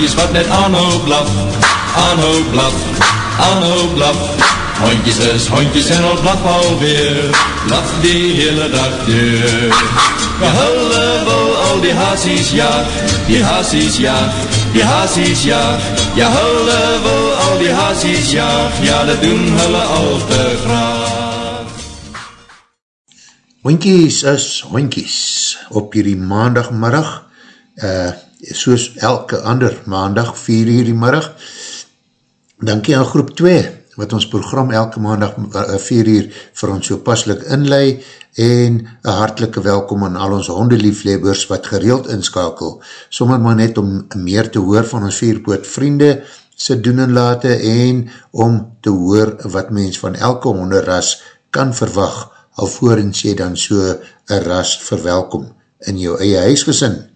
Hondjes wat net aanhou blaf, aanhou blaf, aanhou blaf. Hondjes is hondjes en al blaf alweer, blaf die hele dag deur. Ja, hulle wil al die haasies jaag, die haasies jaag, die haasies jaag. Ja, hulle wil al die haasies jaag, ja, dat doen hulle al te graag. Hondjies is hondjies op hierdie maandagmiddag, uh, soos elke ander maandag 4 uur die middag. Dankie aan groep 2 wat ons program elke maandag 4 uur vir ons so paslik inlei en een hartelike welkom aan al ons hondelieflebers wat gereeld inskakel. Sommer maar net om meer te hoor van ons vierpoot vriende se doen en late en om te hoor wat mens van elke honderras kan verwag alvorens jy dan so een ras verwelkom in jou eie huisgesin.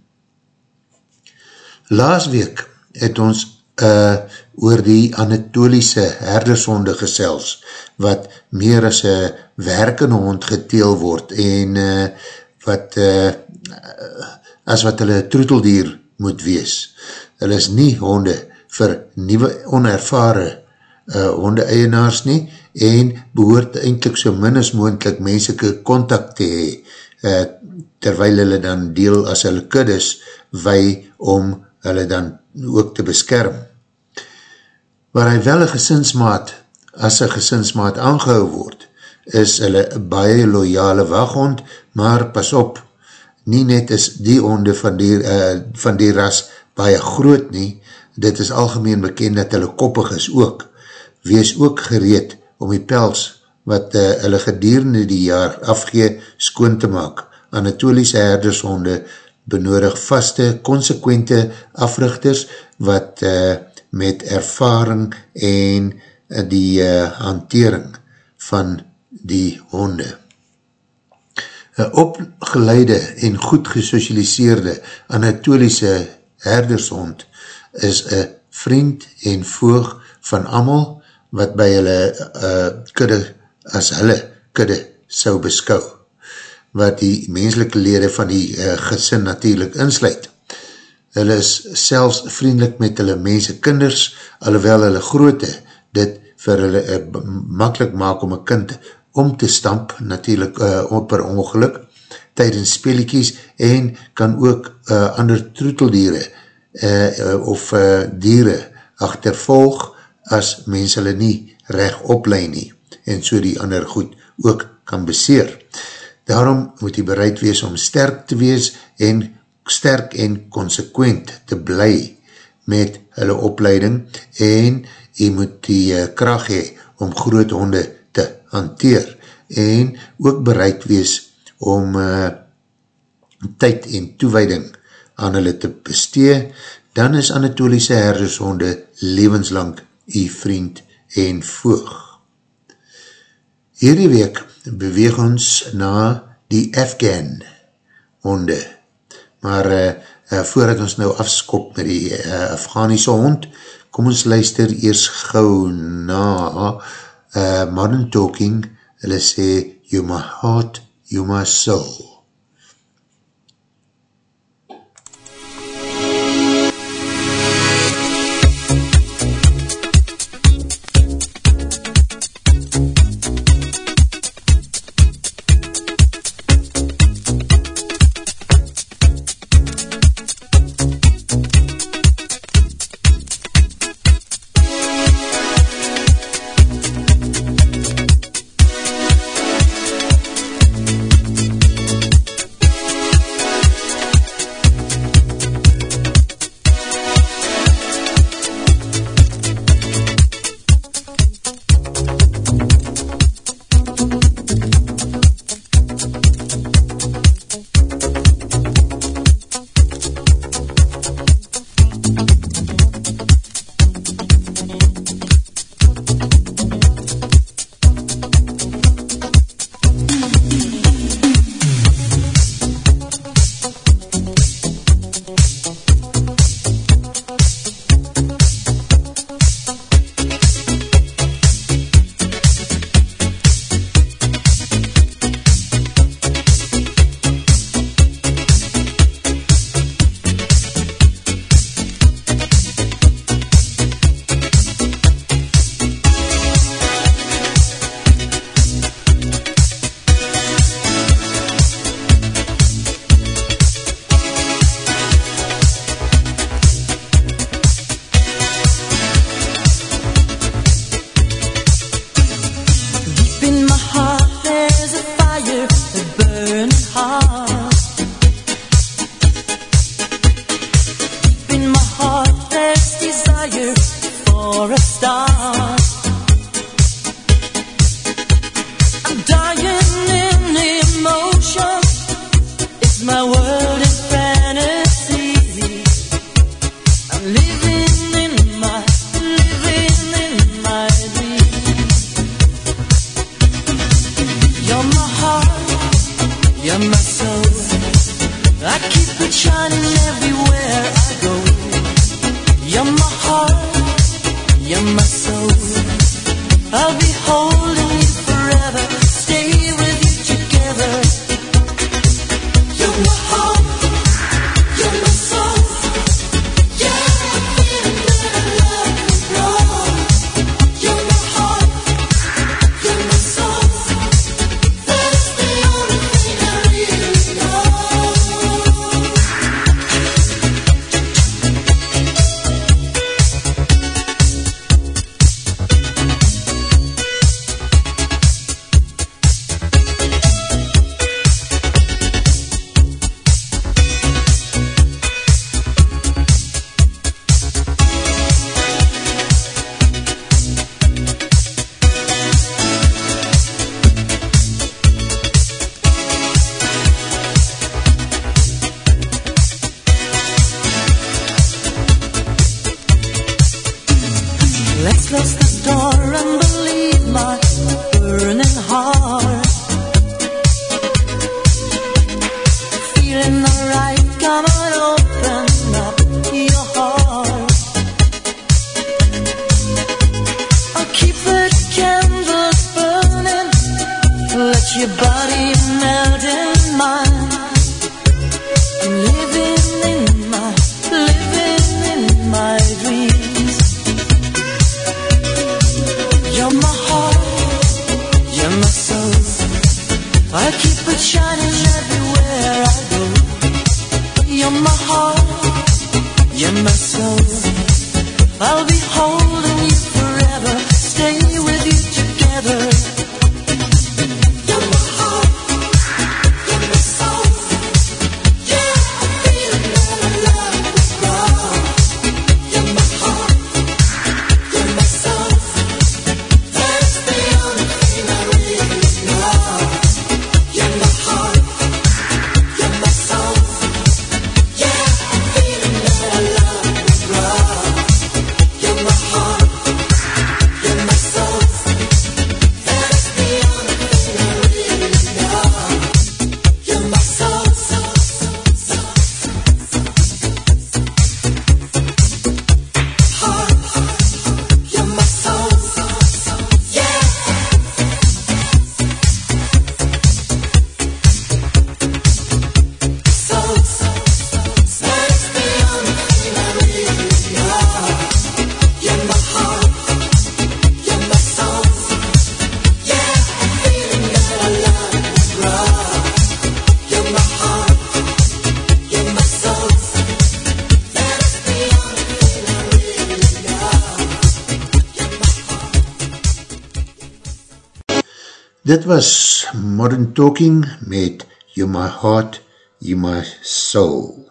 Laas week het ons uh, oor die anatoliese herdersonde gesels, wat meer as een werkende hond geteel word en uh, wat uh, as wat hulle troeteldier moet wees. Hulle is nie honde vir nieuwe onervare uh, honde eienaars nie en behoort eindelijk so min as moendlik mensike contact te hee, uh, terwyl hulle dan deel as hulle kuddes wei om hulle dan ook te beskerm. Waar hy wel een gesinsmaat as een gesinsmaat aangehou word, is hulle baie loyale waghond, maar pas op, nie net is die honde van die, uh, van die ras baie groot nie, dit is algemeen bekend dat hulle koppig is ook. Wees ook gereed om die pels wat uh, hulle gedierende die jaar afgee skoon te maak. Anatoliese herdershonde benodig vaste, consequente africhters wat uh, met ervaring en uh, die uh, hantering van die honde. Een opgeleide en goed gesocialiseerde anatoliese herdershond is een vriend en voog van amal wat by hulle uh, kudde as hulle kudde sou beskou wat die menselike lede van die uh, gesin natuurlijk insluit. Hulle is selfs vriendelik met hulle mense kinders, alhoewel hulle groote dit vir hulle uh, makkelijk maak om een kind om te stamp, natuurlijk uh, per ongeluk, tydens speeliekies en kan ook uh, ander troeteldiere uh, of uh, diere achtervolg as mens hulle nie recht oplein nie en so die ander goed ook kan beseer. Daarom moet jy bereid wees om sterk te wees en sterk en consequent te bly met hulle opleiding en jy moet die uh, kracht hee om groot honde te hanteer en ook bereid wees om uh, tyd en toewijding aan hulle te bestee, dan is Anatoliese herdershonde levenslang jy vriend en voog. Hierdie week beweeg ons na die Afghan honde. Maar uh, uh, voordat ons nou afskop met die uh, Afghanische hond, kom ons luister eers gauw na uh, Modern Talking, hulle sê, you my heart, you my soul. Talking met You My Heart, You My Soul.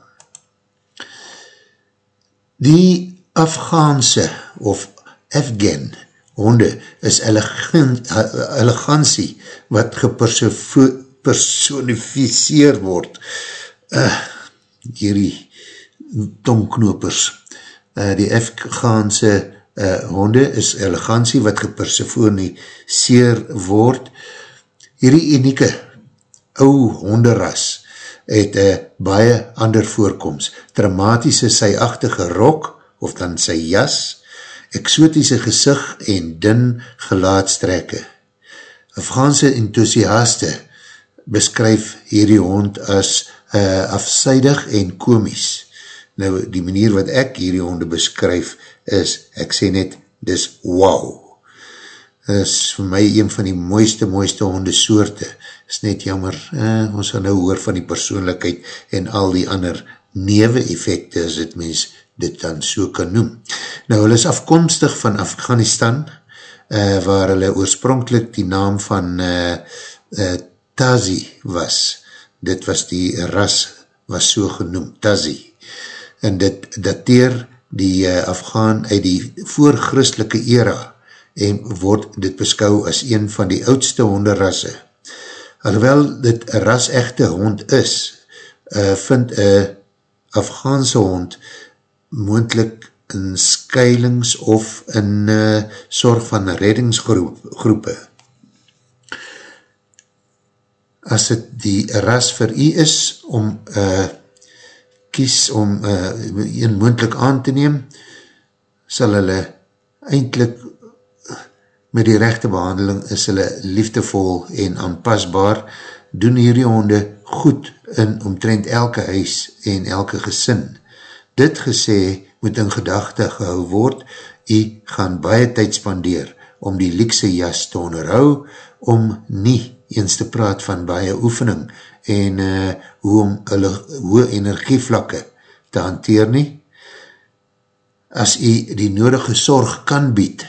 Die Afghaanse of Afghan honde is elegantie wat gepersonificeer word. Uh, hierdie tongknopers. Uh, die Afghaanse uh, honde is elegantie wat gepersonificeer word Hierdie unieke ou honderras het een baie ander voorkomst, dramatische syachtige rok of dan sy jas, exotische gezicht en dun gelaatstrekke. Afghaanse enthousiaste beskryf hierdie hond as uh, afseidig en komies. Nou, die manier wat ek hierdie honde beskryf is, ek sê net, dis wow is vir my een van die mooiste, mooiste hondesoorte. Is net jammer, eh, ons gaan nou hoor van die persoonlijkheid en al die ander newe effecte as het mens dit dan so kan noem. Nou, hulle is afkomstig van Afghanistan, uh, waar hulle oorspronkelijk die naam van uh, uh, Tazi was. Dit was die ras, was so genoemd, Tazi. En dit dateer die uh, Afghaan uit die voorchrustelike era, en word dit beskou as een van die oudste honderrasse. Alhoewel dit een ras-echte hond is, uh, vind een Afghaanse hond moendlik in skuilings of in uh, sorg van reddingsgroepe. As het die ras vir u is om uh, kies om uh, een moendlik aan te neem, sal hulle eindelijk met die rechte behandeling is hulle liefdevol en aanpasbaar, doen hierdie honde goed in omtrent elke huis en elke gesin. Dit gesê moet in gedachte gehou word, jy gaan baie tyd spandeer om die liekse jas te onderhou, om nie eens te praat van baie oefening en uh, hoe om hulle hoë energievlakke te hanteer nie. As jy die nodige sorg kan bied,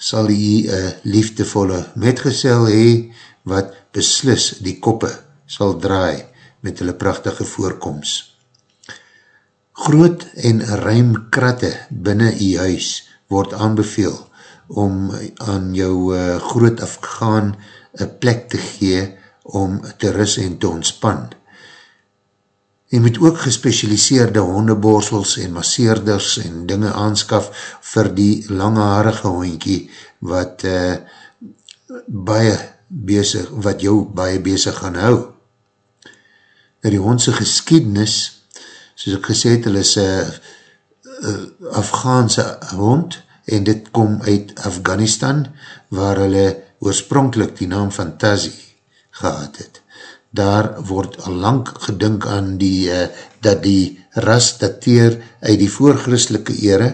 sal jy een liefdevolle metgesel hee, wat beslis die koppe sal draai met hulle prachtige voorkomst. Groot en ruim kratte binnen jy huis word aanbeveel om aan jou uh, groot afgaan een plek te gee om te ris en te ontspan. Jy moet ook gespecialiseerde hondeborsels en masseerders en dinge aanskaf vir die langharige hondkie wat uh, baie bezig, wat jou baie bezig gaan hou. Nou die hondse geskiednis, soos ek gesê het, hulle is een uh, Afghaanse hond en dit kom uit Afghanistan waar hulle oorspronkelijk die naam van Tazi gehad het. Daar word al lang gedink aan die, uh, dat die ras dateer uit die voorchristelike ere.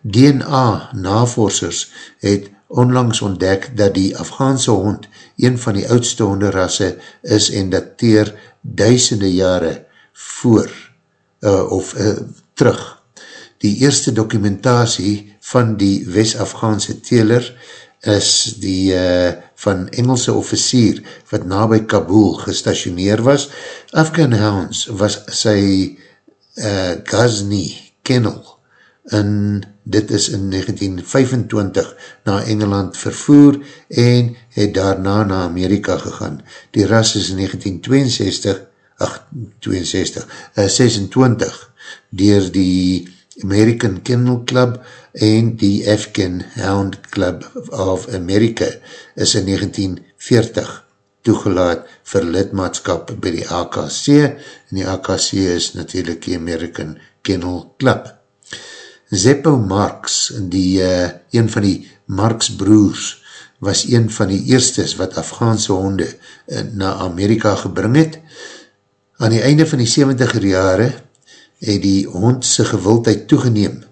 DNA navorsers het onlangs ontdek dat die Afghaanse hond een van die oudste honderrasse is en dateer duisende jare voor uh, of uh, terug. Die eerste documentatie van die West-Afghaanse teler is die uh, van Engelse officier wat na by Kabul gestationeer was. Afghan Hounds was sy uh, Ghazni kennel en dit is in 1925 na Engeland vervoer en het daarna na Amerika gegaan. Die ras is in 1962 ach, 62, uh, 26 dier die American Kennel Club en die Afghan Hound Club of America is in 1940 toegelaat vir lidmaatskap by die AKC en die AKC is natuurlijk die American Kennel Club. Zeppo Marx, die, uh, een van die Marx broers, was een van die eerstes wat Afghaanse honde uh, na Amerika gebring het. Aan die einde van die 70er jare het die hondse gewildheid toegeneem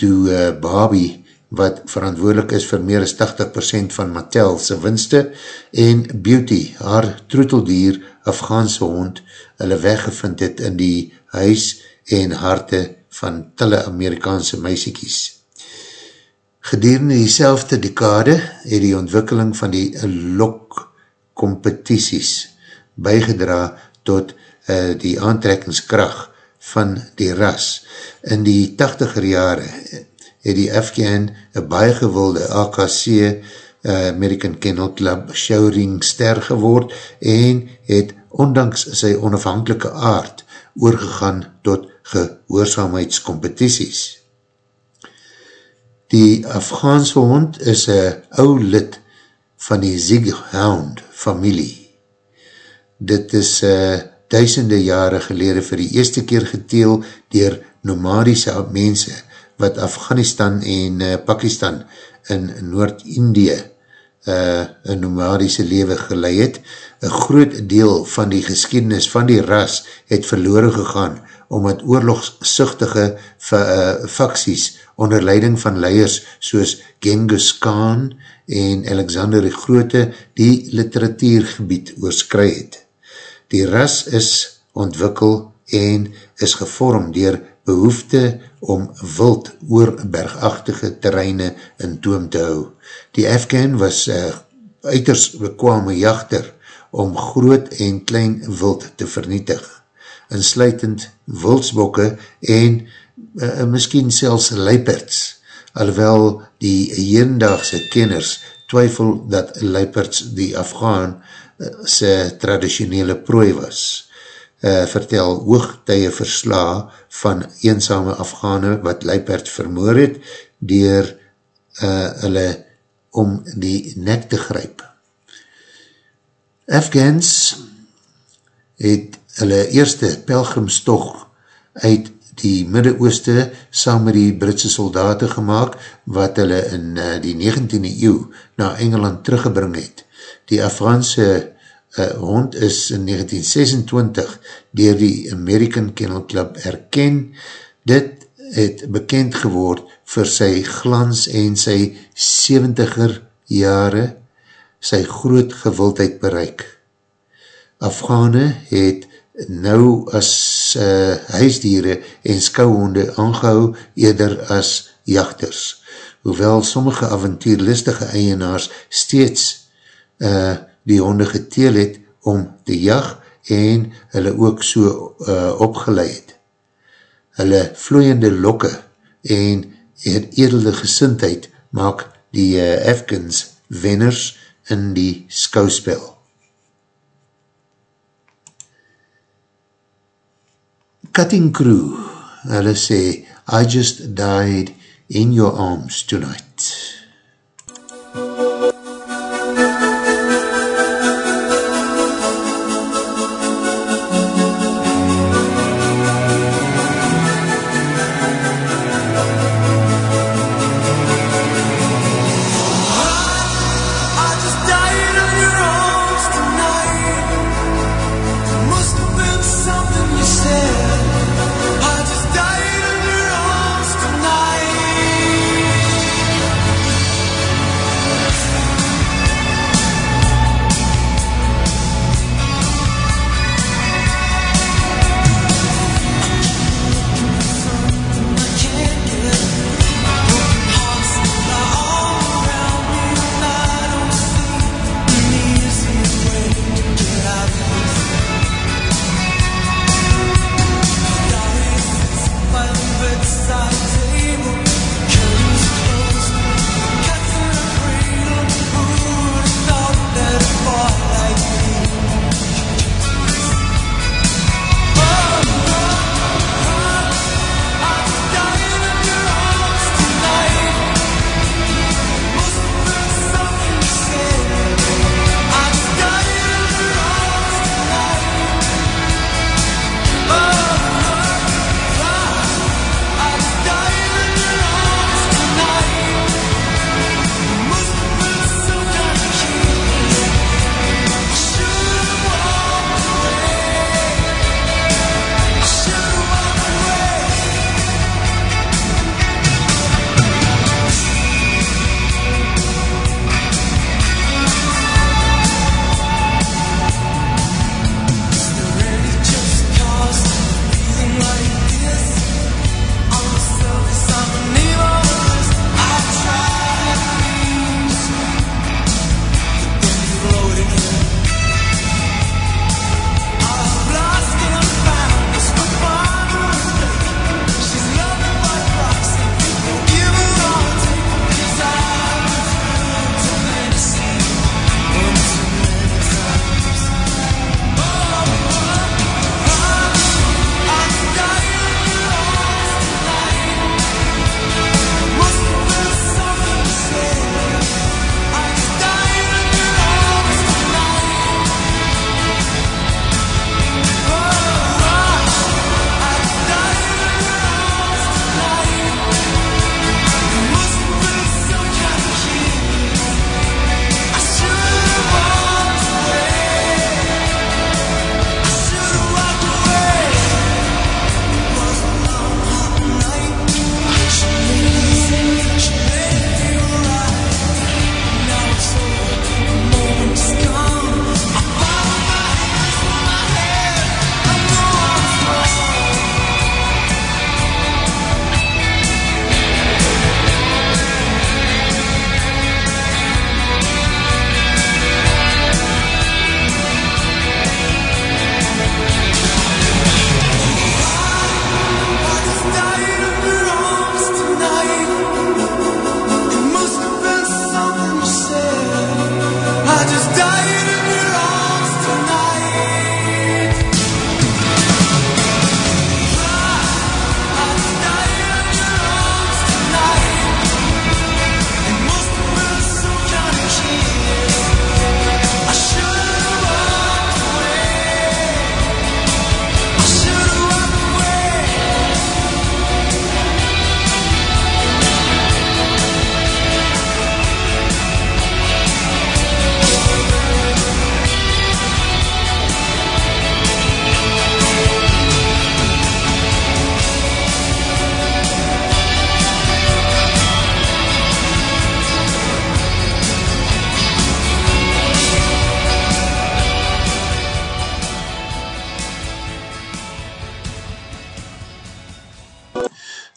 toe uh, Barbie wat verantwoordelik is vir meer as 80% van Mattel'se winste en Beauty, haar troeteldier Afghaanse hond, hulle weggevind het in die huis en harte van tille Amerikaanse meisiekies. Gedurende die selfde dekade het die ontwikkeling van die lok competities bygedra tot uh, die aantrekkingskracht van die ras. In die 80er jare het die Afghan een baie gewilde AKC uh, American Kennel Club showring ster geword en het ondanks sy onafhankelike aard oorgegaan tot gehoorzaamheidscompetities. Die Afghaanse hond is een ou lid van die Zighound familie. Dit is uh, duisende jare gelede vir die eerste keer geteel dier nomadische mense wat Afghanistan en uh, Pakistan in Noord-Indië uh, een nomadische lewe geleid het. Een groot deel van die geschiedenis van die ras het verloren gegaan omdat oorlogssuchtige faksies uh, onder leiding van leiers soos Genghis Khan en Alexander die Grote die literatuurgebied oorskry het. Die ras is ontwikkel en is gevorm dier behoefte om wild oor bergachtige terreine in toom te hou. Die Afghan was uh, uiters bekwame jachter om groot en klein wild te vernietig, insluitend wildsbokke en uh, miskien selfs leiperts, alhoewel die herendaagse kenners twyfel dat leiperts die Afghan uh, sy traditionele prooi was. uh, vertel hoogtuie versla van eenzame Afghane wat Leipert vermoor het dier uh, hulle om die nek te gryp. Afghans het hulle eerste pelgrimstog uit die Midde-Ooste saam met die Britse soldaten gemaakt wat hulle in uh, die 19e eeuw na Engeland teruggebring het. Die Afghaanse uh, hond is in 1926 dier die American Kennel Club erken. Dit het bekend geword vir sy glans en sy 70er jare sy groot gewildheid bereik. Afghane het nou as uh, huisdiere en skouhonde aangehou eerder as jachters. Hoewel sommige avontuurlistige eienaars steeds uh, die honde geteel het om te jag en hulle ook so uh, opgeleid. Hulle vloeiende lokke en edelde gesintheid maak die uh, Afghans wenners in die skouspel. Cutting Crew, hulle sê, I just died in your arms tonight.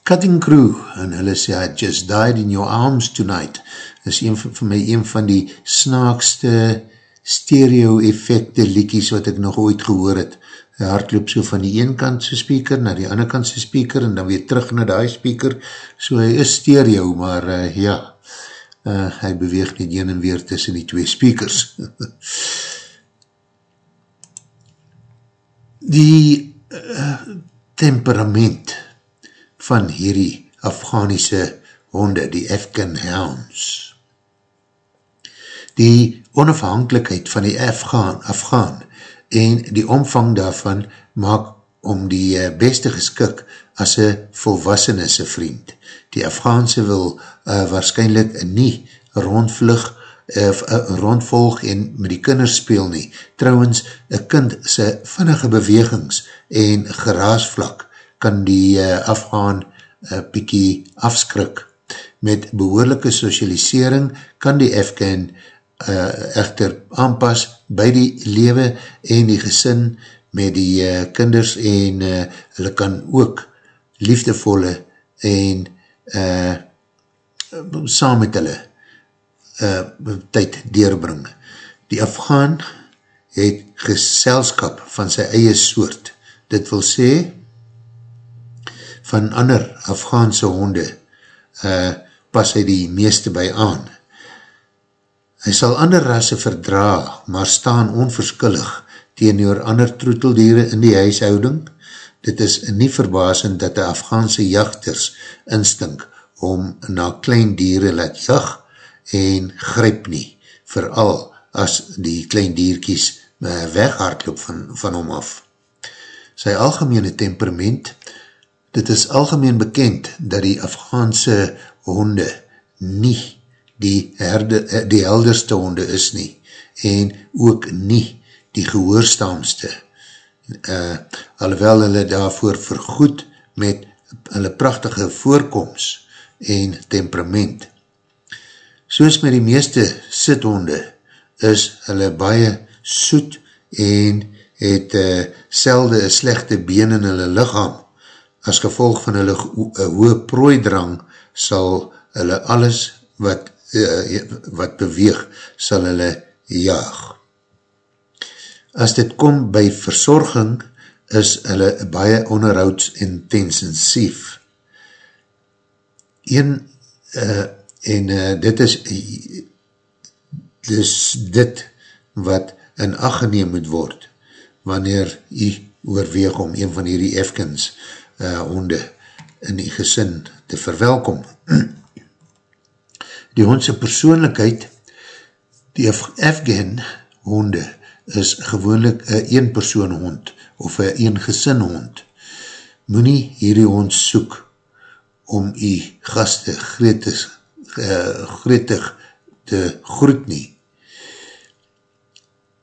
Cutting Crew, en hulle sê, I just died in your arms tonight, is een van, vir my een van die snaakste stereo effecte liekies wat ek nog ooit gehoor het. Hy hardloop so van die een kant so speaker na die ander kant so speaker en dan weer terug na die speaker, so hy is stereo, maar uh, ja, uh, hy beweeg nie een en weer tussen die twee speakers. die uh, temperament van hierdie Afghanische honde, die Afghan Hounds. Die onafhankelijkheid van die Afghaan, Afghaan en die omvang daarvan maak om die uh, beste geskik as een volwassenisse vriend. Die Afghaanse wil uh, waarschijnlijk nie rondvlug uh, rondvolg en met die kinders speel nie. Trouwens, een kind sy vinnige bewegings en geraasvlak kan die uh, afgaan uh, piekie afskrik. Met behoorlijke socialisering kan die Afghan uh, echter aanpas by die lewe en die gesin met die uh, kinders en uh, hulle kan ook liefdevolle en uh, saam met hulle uh, tyd deurbring. Die Afghaan het geselskap van sy eie soort. Dit wil sê, van ander Afghaanse honde uh, pas hy die meeste by aan. Hy sal ander rasse verdra, maar staan onverskillig teenoor ander troeteldiere in die huishouding. Dit is nie verbasend dat die Afghaanse jachters instink om na klein dieren laat jacht en gryp nie, vooral as die klein dierkies uh, weghardloop van, van hom af. Sy algemene temperament Dit is algemeen bekend dat die Afghaanse honde nie die, herde, eh, die helderste honde is nie en ook nie die gehoorstaamste. Uh, alhoewel hulle daarvoor vergoed met hulle prachtige voorkomst en temperament. Soos met die meeste sithonde is hulle baie soet en het uh, selde een slechte been in hulle lichaam as gevolg van hulle hoë prooidrang sal hulle alles wat, uh, wat beweeg sal hulle jaag. As dit kom by verzorging is hulle baie onderhouds intensief. Een uh, en uh, dit is dus dit wat in acht geneem moet word wanneer jy oorweeg om een van hierdie Efkins uh, honde in die gesin te verwelkom. Die hondse persoonlijkheid, die Afghan honde is gewoonlik een een persoon hond of een een gesin hond. Moe hierdie hond soek om die gaste gretig, uh, gretig te groet nie.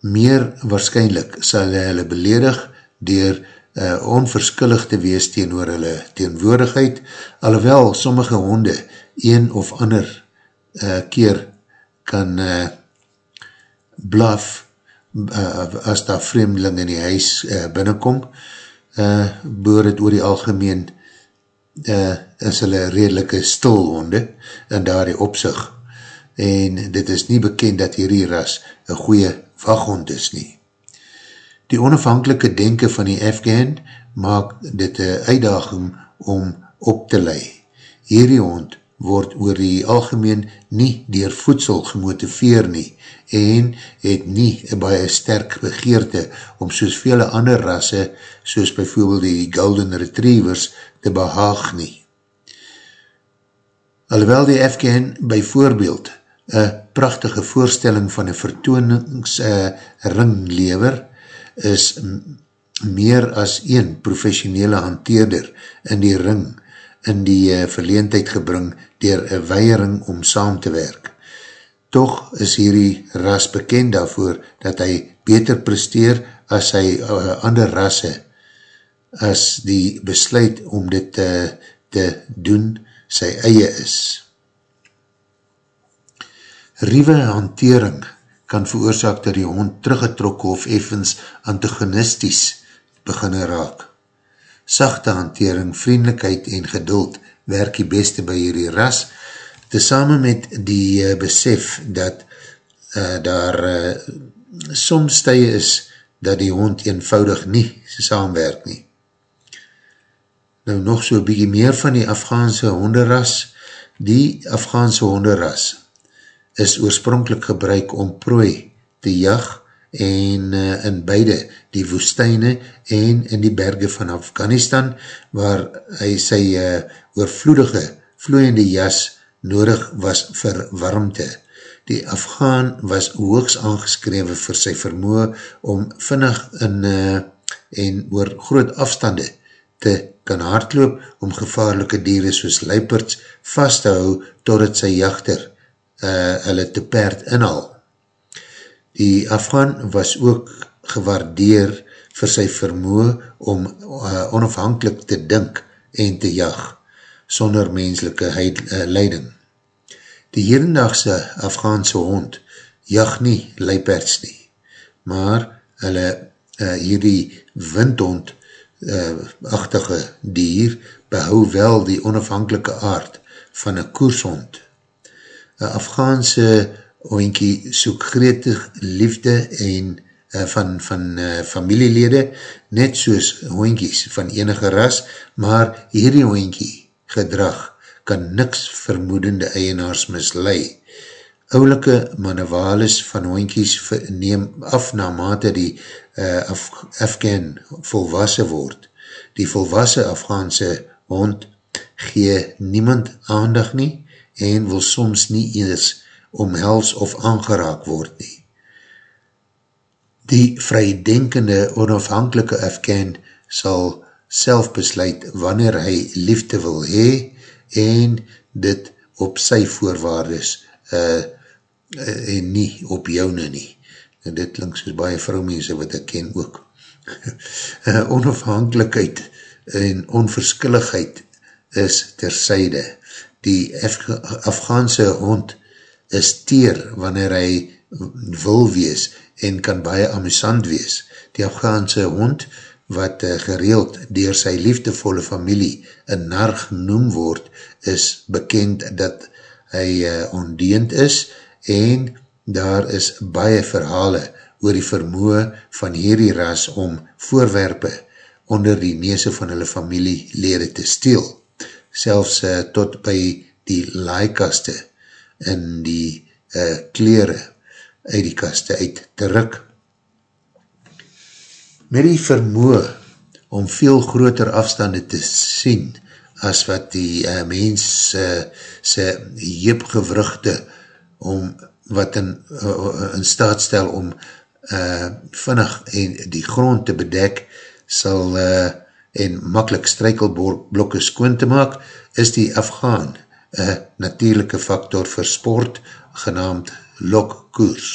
Meer waarschijnlijk sal hulle beledig dier uh, onverskillig te wees teen oor hulle teenwoordigheid, alhoewel sommige honde een of ander uh, keer kan uh, blaf uh, as daar vreemdeling in die huis uh, binnenkom, uh, boor het oor die algemeen uh, is hulle redelike stilhonde in daar die opzicht en dit is nie bekend dat hierdie ras een goeie waghond is nie. Die onafhankelike denken van die Afghan maak dit een uitdaging om op te lei. Hierdie hond word oor die algemeen nie dier voedsel gemotiveer nie en het nie een baie sterk begeerte om soos vele ander rasse, soos bijvoorbeeld die Golden Retrievers, te behaag nie. Alhoewel die Afghan bijvoorbeeld een prachtige voorstelling van een vertooningsring uh, lever, is meer as een professionele hanteerder in die ring in die uh, verleentheid gebring dier een weiering om saam te werk. Toch is hierdie ras bekend daarvoor dat hy beter presteer as hy uh, ander rasse as die besluit om dit uh, te doen sy eie is. Riewe hantering kan veroorzaak dat die hond teruggetrokken of evens antagonisties beginne raak. sachte hantering, vriendelijkheid en geduld werk die beste by hierdie ras, tesamen met die uh, besef dat uh, daar uh, soms tye is dat die hond eenvoudig nie saamwerk nie. Nou nog so bykie meer van die Afghaanse honderras. Die Afghaanse honderras is oorspronkelijk gebruik om prooi te jag en uh, in beide die woestijne en in die berge van Afghanistan waar hy sy uh, oorvloedige vloeiende jas nodig was vir warmte. Die Afghaan was hoogs aangeskrewe vir sy vermoe om vinnig in uh, en oor groot afstande te kan hardloop om gevaarlike dieren soos luiperts vast te hou totdat sy jachter uh, hulle te perd inhaal. Die Afghaan was ook gewaardeer vir sy vermoe om uh, onafhankelijk te dink en te jag sonder menselike uh, leiding. Die herendagse Afghaanse hond jag nie leiperts nie, maar hulle uh, hierdie windhond uh, achtige dier behou wel die onafhankelike aard van een koershond. Een Afghaanse hondkie soek gretig liefde en uh, van, van uh, familielede, net soos hondkies van enige ras, maar hierdie hondkie gedrag kan niks vermoedende eienaars mislei. Oulike manewales van hoinkies neem af na mate die uh, Af Afghan volwassen word. Die volwassen Afghaanse hond gee niemand aandag nie en wil soms nie eers omhels of aangeraak word nie. Die vrydenkende onafhankelike Afghan sal self besluit wanneer hy liefde wil hee en dit op sy voorwaardes uh, en nie op joune nie. En dit klink soos baie vrouwmense wat ek ken ook. uh, onafhankelijkheid en onverskilligheid is tersyde. Die Af Afghaanse hond is teer wanneer hy wil wees en kan baie amusant wees. Die Afghaanse hond wat uh, gereeld dier sy liefdevolle familie een nar genoem word, is bekend dat hy uh, ondeend is en daar is baie verhale oor die vermoe van hierdie ras om voorwerpe onder die neese van hulle familielede te steel, selfs uh, tot by die laaikaste in die uh, kleren uit die kaste uit te ruk. Met die vermoe om veel groter afstande te sien as wat die uh, mens uh, sy jeepgewrugte om wat in, uh, in staat stel om uh, vinnig en die grond te bedek sal uh, en makkelijk strykelblokke skoon te maak, is die Afghaan een natuurlijke factor vir sport genaamd lokkoers.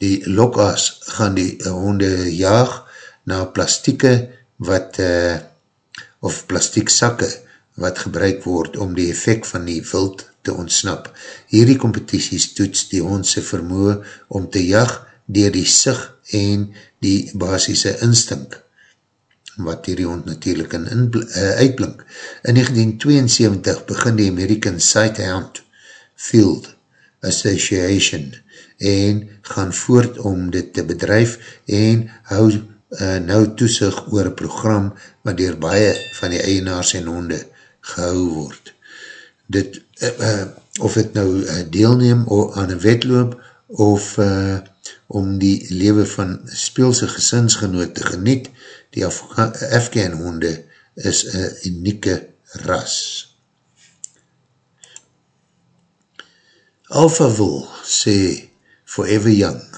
Die lokas gaan die honde jaag na plastieke wat uh, of plastiek sakke wat gebruik word om die effect van die wild te ontsnap. Hierdie competities toets die hondse vermoe om te jag dier die sig en die basisse instink wat hierdie hond natuurlijk in, in uh, uitblink. In 1972 begin die American Sighthound Field Association en gaan voort om dit te bedrijf en hou uh, nou toesig oor een program wat dier baie van die eienaars en honde gehou word. Dit, uh, uh, of het nou uh, deelneem aan een wetloop of uh, om die lewe van speelse gesinsgenoot te geniet, die Afghan honde is een unieke ras. Alpha Wool sê Forever Young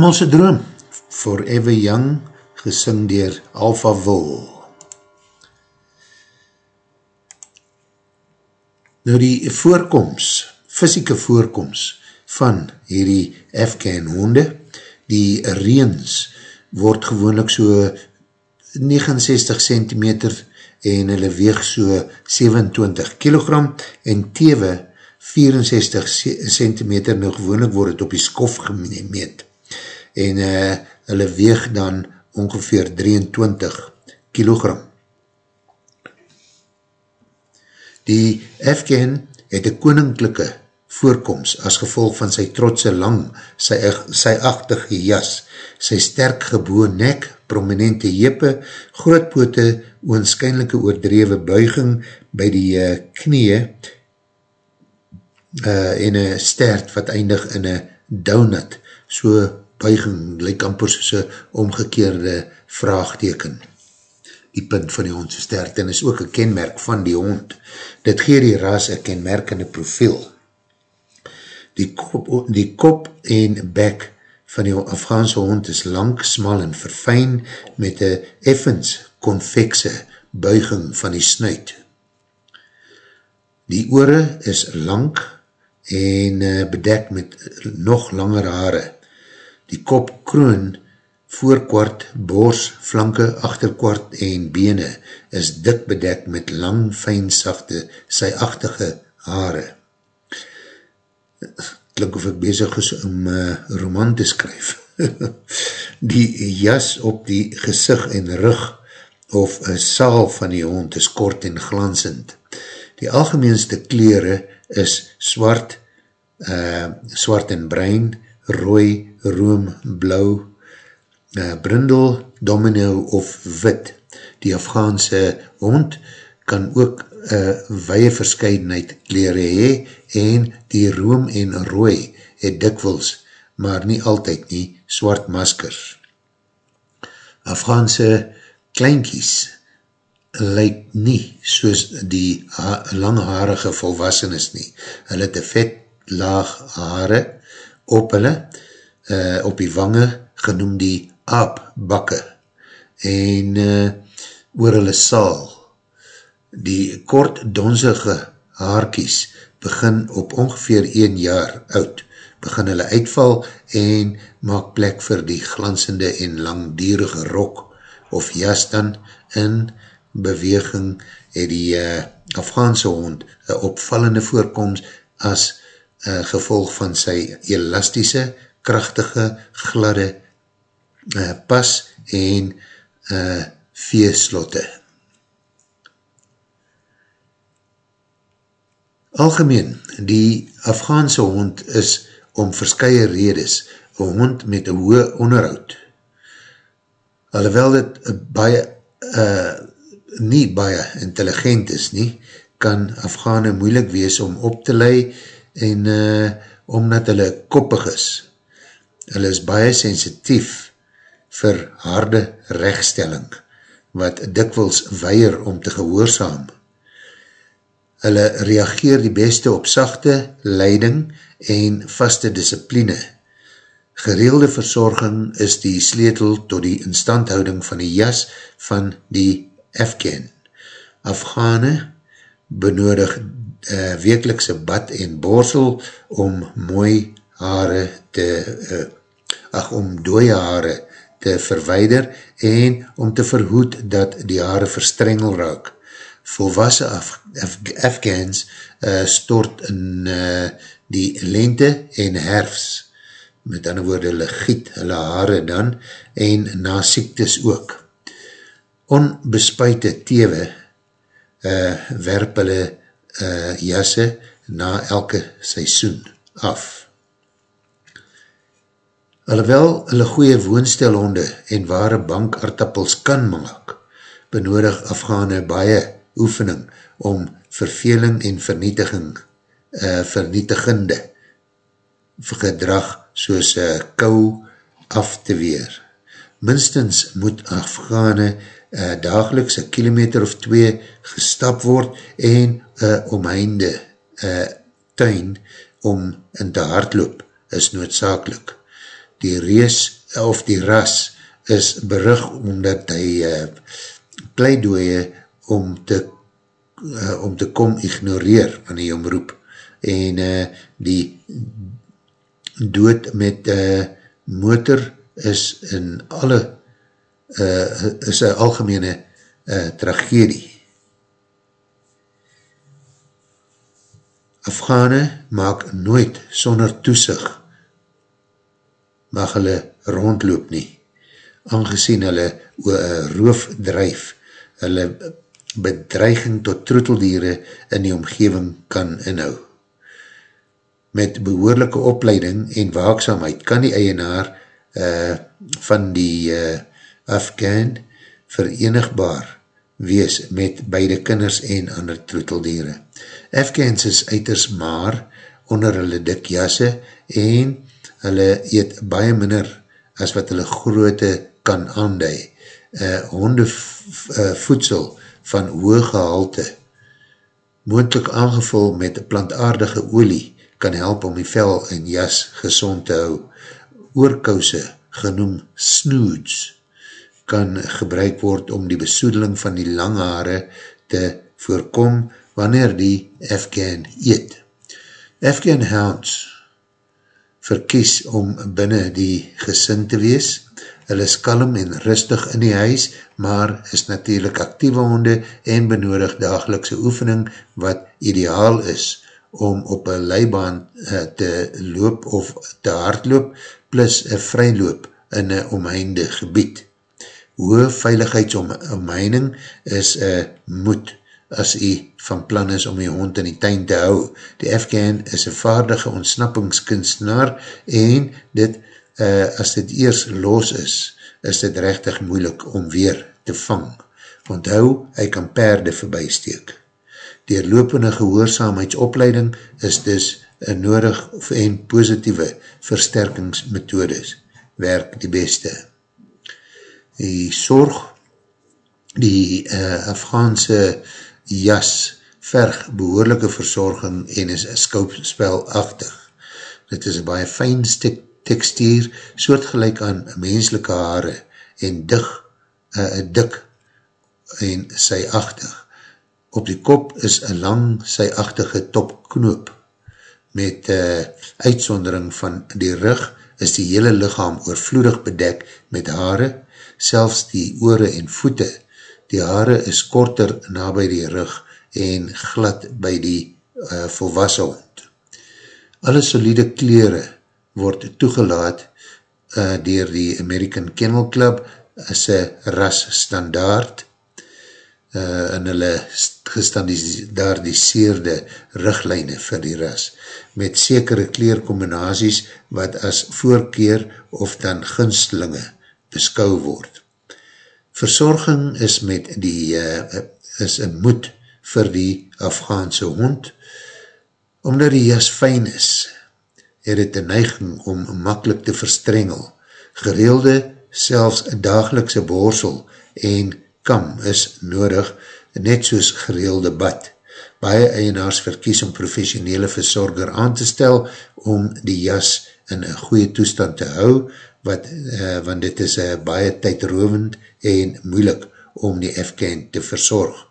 Amalse droom, Forever Young, gesing dier Alpha Will. Nou die voorkomst, fysieke voorkomst van hierdie Afghan honde, die reens word gewoonlik so 69 cm en hulle weeg so 27 kg en tewe 64 cm nou gewoonlik word het op die skof gemeet en uh, hulle weeg dan ongeveer 23 kilogram. Die Afghan het een koninklijke voorkomst as gevolg van sy trotse lang, sy, sy achtige jas, sy sterk geboe nek, prominente jepe, grootpote, oonskynlijke oordrewe buiging by die uh, knie uh, en een stert wat eindig in een donut, so buiging, lyk amper soos een omgekeerde vraagteken. Die punt van die hondse stert en is ook een kenmerk van die hond. Dit geer die ras een kenmerkende profiel. Die kop, die kop en bek van die Afghaanse hond is lang, smal en verfijn met een effens convexe buiging van die snuit. Die oore is lang en uh, bedek met nog langer haare die kop kroon, voorkwart, bors, flanke, achterkwart en bene is dik bedek met lang, fijn, sachte, syachtige hare. Klink of ek bezig is om uh, roman te skryf. die jas op die gezicht en rug of een saal van die hond is kort en glansend. Die algemeenste kleren is swart, uh, swart en brein, rooi, room, blauw, uh, brindel, domino of wit. Die Afghaanse hond kan ook uh, weie verscheidenheid kleren hee en die room en rooi het dikwils, maar nie altyd nie, swart maskers. Afghaanse kleinkies lyk nie soos die ha langharige volwassenes nie. Hulle het een vet laag haare op hulle, uh, op die wange, genoem die aapbakke, en uh, oor hulle saal. Die kort donzige haarkies begin op ongeveer 1 jaar oud, begin hulle uitval en maak plek vir die glansende en langdierige rok of jas dan in beweging het die uh, Afghaanse hond een opvallende voorkomst as uh, gevolg van sy elastische, krachtige, gladde uh, pas en uh, veeslotte. Algemeen, die Afghaanse hond is om verskye redes een hond met een hoë onderhoud. Alhoewel dit baie, uh, nie baie intelligent is nie, kan Afghane moeilik wees om op te lei en uh, omdat hulle koppig is, hulle is baie sensitief vir harde rechtstelling, wat dikwels weier om te gehoorzaam. Hulle reageer die beste op sachte leiding en vaste discipline. Gereelde verzorging is die sleetel tot die instandhouding van die jas van die Afghan. Afghane benodig uh, wekelikse bad en borsel om mooi haare te, uh, ach, om dooie haare te verweider en om te verhoed dat die haare verstrengel raak. Volwassen Af Af Afghans uh, stort in uh, die lente en herfs, met ander woorde, hulle giet hulle haare dan, en na siektes ook. Onbespuite tewe uh, werp hulle uh, jasse na elke seisoen af. Alhoewel hulle goeie woonstelhonde en ware bankartappels kan maak, benodig Afghane baie oefening om verveling en vernietiging, uh, vernietigende gedrag soos uh, kou af te weer. Minstens moet Afghane uh, dageliks een kilometer of twee gestap word en uh, omheinde uh, tuin om in te hardloop is noodzakelik. Die rees of die ras is berug omdat hy uh, pleidooie om te uh, om te kom ignoreer van die omroep. En uh, die dood met uh, motor is in alle uh, is een algemene uh, tragedie. Afghane maak nooit sonder toesig mag hulle rondloop nie, aangezien hulle roof drijf, hulle bedreiging tot troeteldiere in die omgeving kan inhou. Met behoorlijke opleiding en waakzaamheid kan die eienaar uh, van die uh, Afghan verenigbaar wees met beide kinders en ander troeteldiere. Afghans is uiters maar onder hulle dik jasse en hulle eet baie minder as wat hulle groote kan aandui. Uh, honde uh, voedsel van hoge gehalte, moendlik aangevul met plantaardige olie, kan help om die vel en jas gezond te hou. Oorkouse, genoem snoods, kan gebruik word om die besoedeling van die langhaare te voorkom wanneer die Afghan eet. Afghan hounds verkies om binnen die gesin te wees. Hulle is kalm en rustig in die huis, maar is natuurlijk actieve honde en benodig dagelikse oefening wat ideaal is om op een leibaan uh, te loop of te hardloop, plus een vryloop in een omheinde gebied. Hoge veiligheidsomheining is een moed as jy van plan is om die hond in die tuin te hou. Die Afghan is een vaardige ontsnappingskunstenaar en dit, uh, as dit eers los is, is dit rechtig moeilik om weer te vang. Onthou, hy kan perde voorbijsteek. Die lopende gehoorzaamheidsopleiding is dus een nodig en positieve versterkingsmethodes werk die beste. Die sorg, die uh, Afghaanse uh, jas verg behoorlijke verzorging en is skoupspelachtig. Dit is een baie fijn stik tekstuur, soortgelijk aan menselike haare en dig, uh, dik en syachtig. Op die kop is een lang syachtige topknoop. Met uh, uitsondering van die rug is die hele lichaam oorvloedig bedek met haare, selfs die oore en voete Die haare is korter na by die rug en glad by die uh, volwassen hond. Alle solide kleren word toegelaat uh, dier die American Kennel Club as een ras standaard uh, in hulle gestandiseerde ruglijne vir die ras met sekere kleerkombinaties wat as voorkeer of dan gunstelinge beskou word. Verzorging is met die, uh, is een moed vir die Afghaanse hond, omdat die jas fijn is, het het een neiging om makkelijk te verstrengel. Gereelde, selfs dagelikse borsel en kam is nodig, net soos gereelde bad. Baie eienaars verkies om professionele verzorger aan te stel om die jas in een goeie toestand te hou, wat, uh, want dit is uh, baie tydrovend en moeilik om die Afghan te verzorg.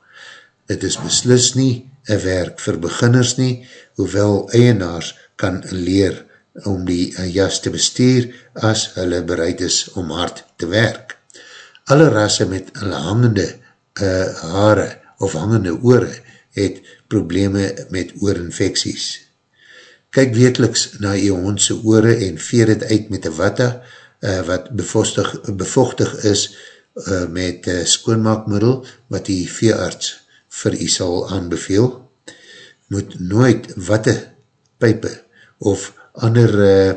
Het is beslis nie een werk vir beginners nie, hoewel eienaars kan leer om die uh, jas te bestuur as hulle bereid is om hard te werk. Alle rasse met hulle hangende uh, hare of hangende oore het probleme met oorinfecties. Kyk wekeliks na jy hondse oore en veer het uit met een watta, uh, wat bevochtig is uh, met uh, skoonmaakmiddel wat die veearts vir jy sal aanbeveel. Moet nooit watte pype of ander uh,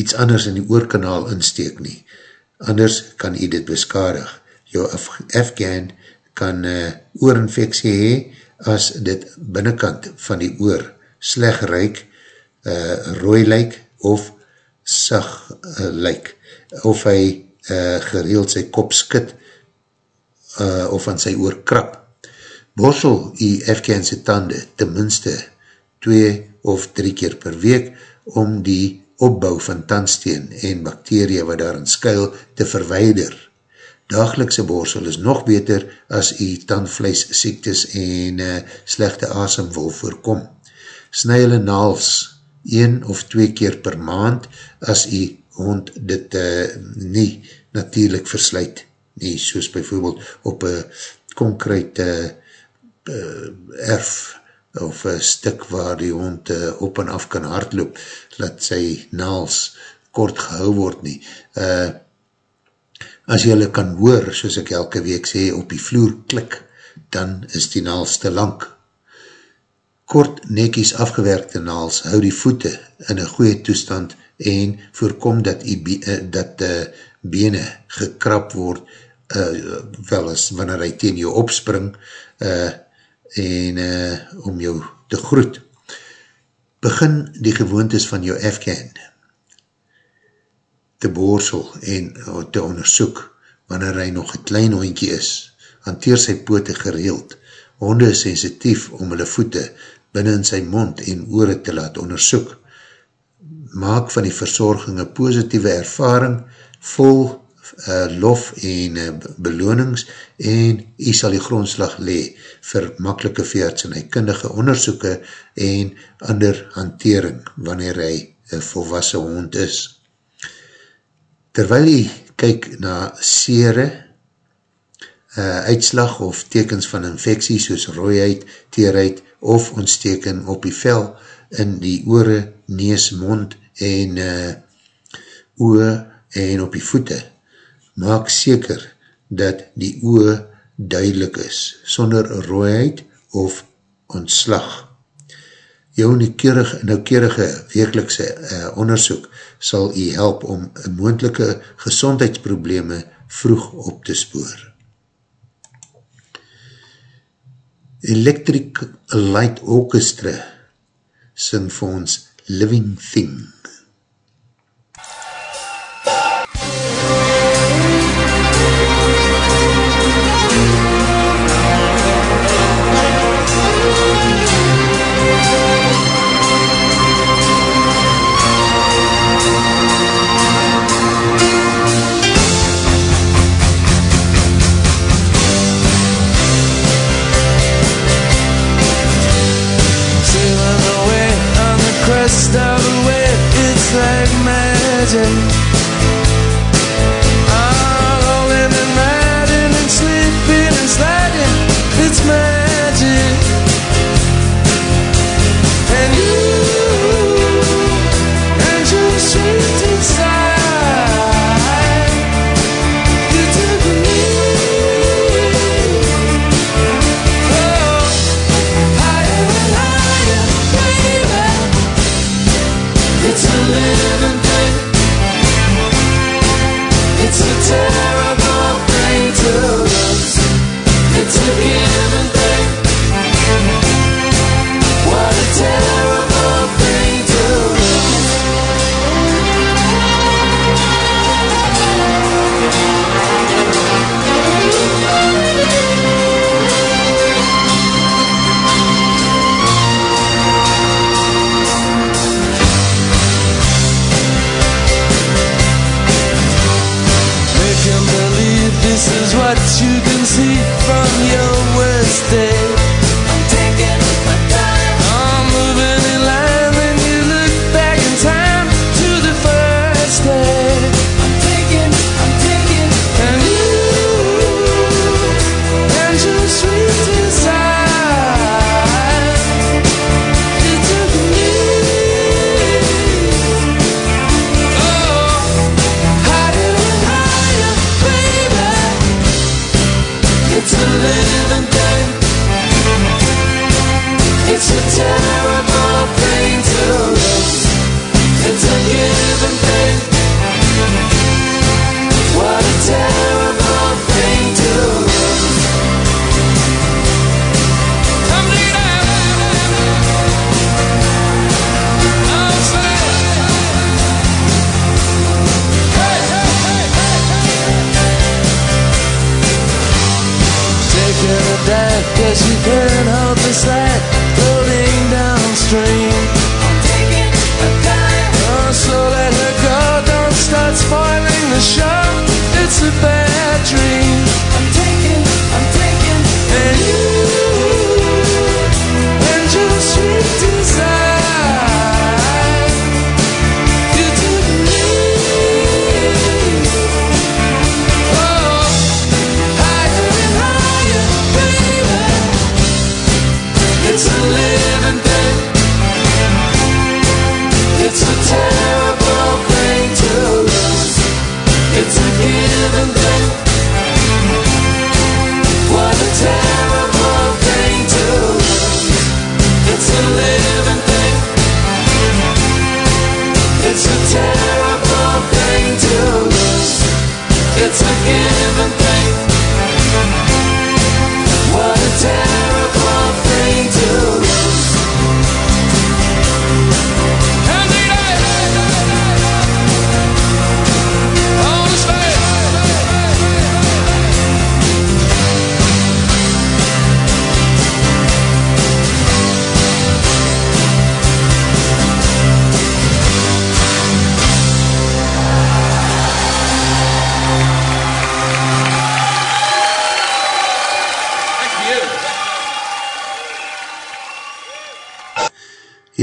iets anders in die oorkanaal insteek nie. Anders kan jy dit beskadig. Jou Afghan kan uh, oorinfectie hee as dit binnenkant van die oor sleg reik, uh, rooi lyk of sag uh, lyk, of hy uh, gereeld sy kop skit, uh, of aan sy oor krap. Borsel die Afghanse tande ten minste twee of drie keer per week, om die opbouw van tandsteen en bakterie wat daarin skuil te verweider. Dagelikse borsel is nog beter as die tandvlees siektes en uh, slechte asem wil voorkom. Snu hulle naals een of twee keer per maand as die hond dit uh, nie natuurlijk versluit. Nie, soos bijvoorbeeld op een konkrete uh, erf of een stuk waar die hond uh, op en af kan hardloop, laat sy naals kort gehou word nie. Uh, as jy hulle kan hoor, soos ek elke week sê, op die vloer klik, dan is die naals te lang. Kort nekies afgewerkte naals hou die voete in een goeie toestand en voorkom dat die uh, dat, uh, bene gekrap word uh, wel as wanneer hy teen jou opspring uh, en uh, om jou te groet. Begin die gewoontes van jou Afghan te borsel en uh, te onderzoek wanneer hy nog een klein hondje is. Hanteer sy pote gereeld. Honde is sensitief om hulle voete binnen in sy mond en oore te laat onderzoek. Maak van die verzorging een positieve ervaring vol uh, lof en uh, belonings en hy sal die grondslag lee vir makkelike veerts en hy kundige onderzoeke en ander hantering wanneer hy een volwassen hond is. Terwyl hy kyk na sere, uh, uitslag of tekens van infectie soos rooiheid, teerheid of ontsteken op die vel in die oore, nees, mond en uh, oe en op die voete, maak seker dat die oe duidelik is, sonder rooiheid of ontslag. Jou noukerige werkelijkse uh, onderzoek sal jy help om moendelike gezondheidsprobleme vroeg op te spoor. Electric Light Orchestra sing vir ons Living Thing. prison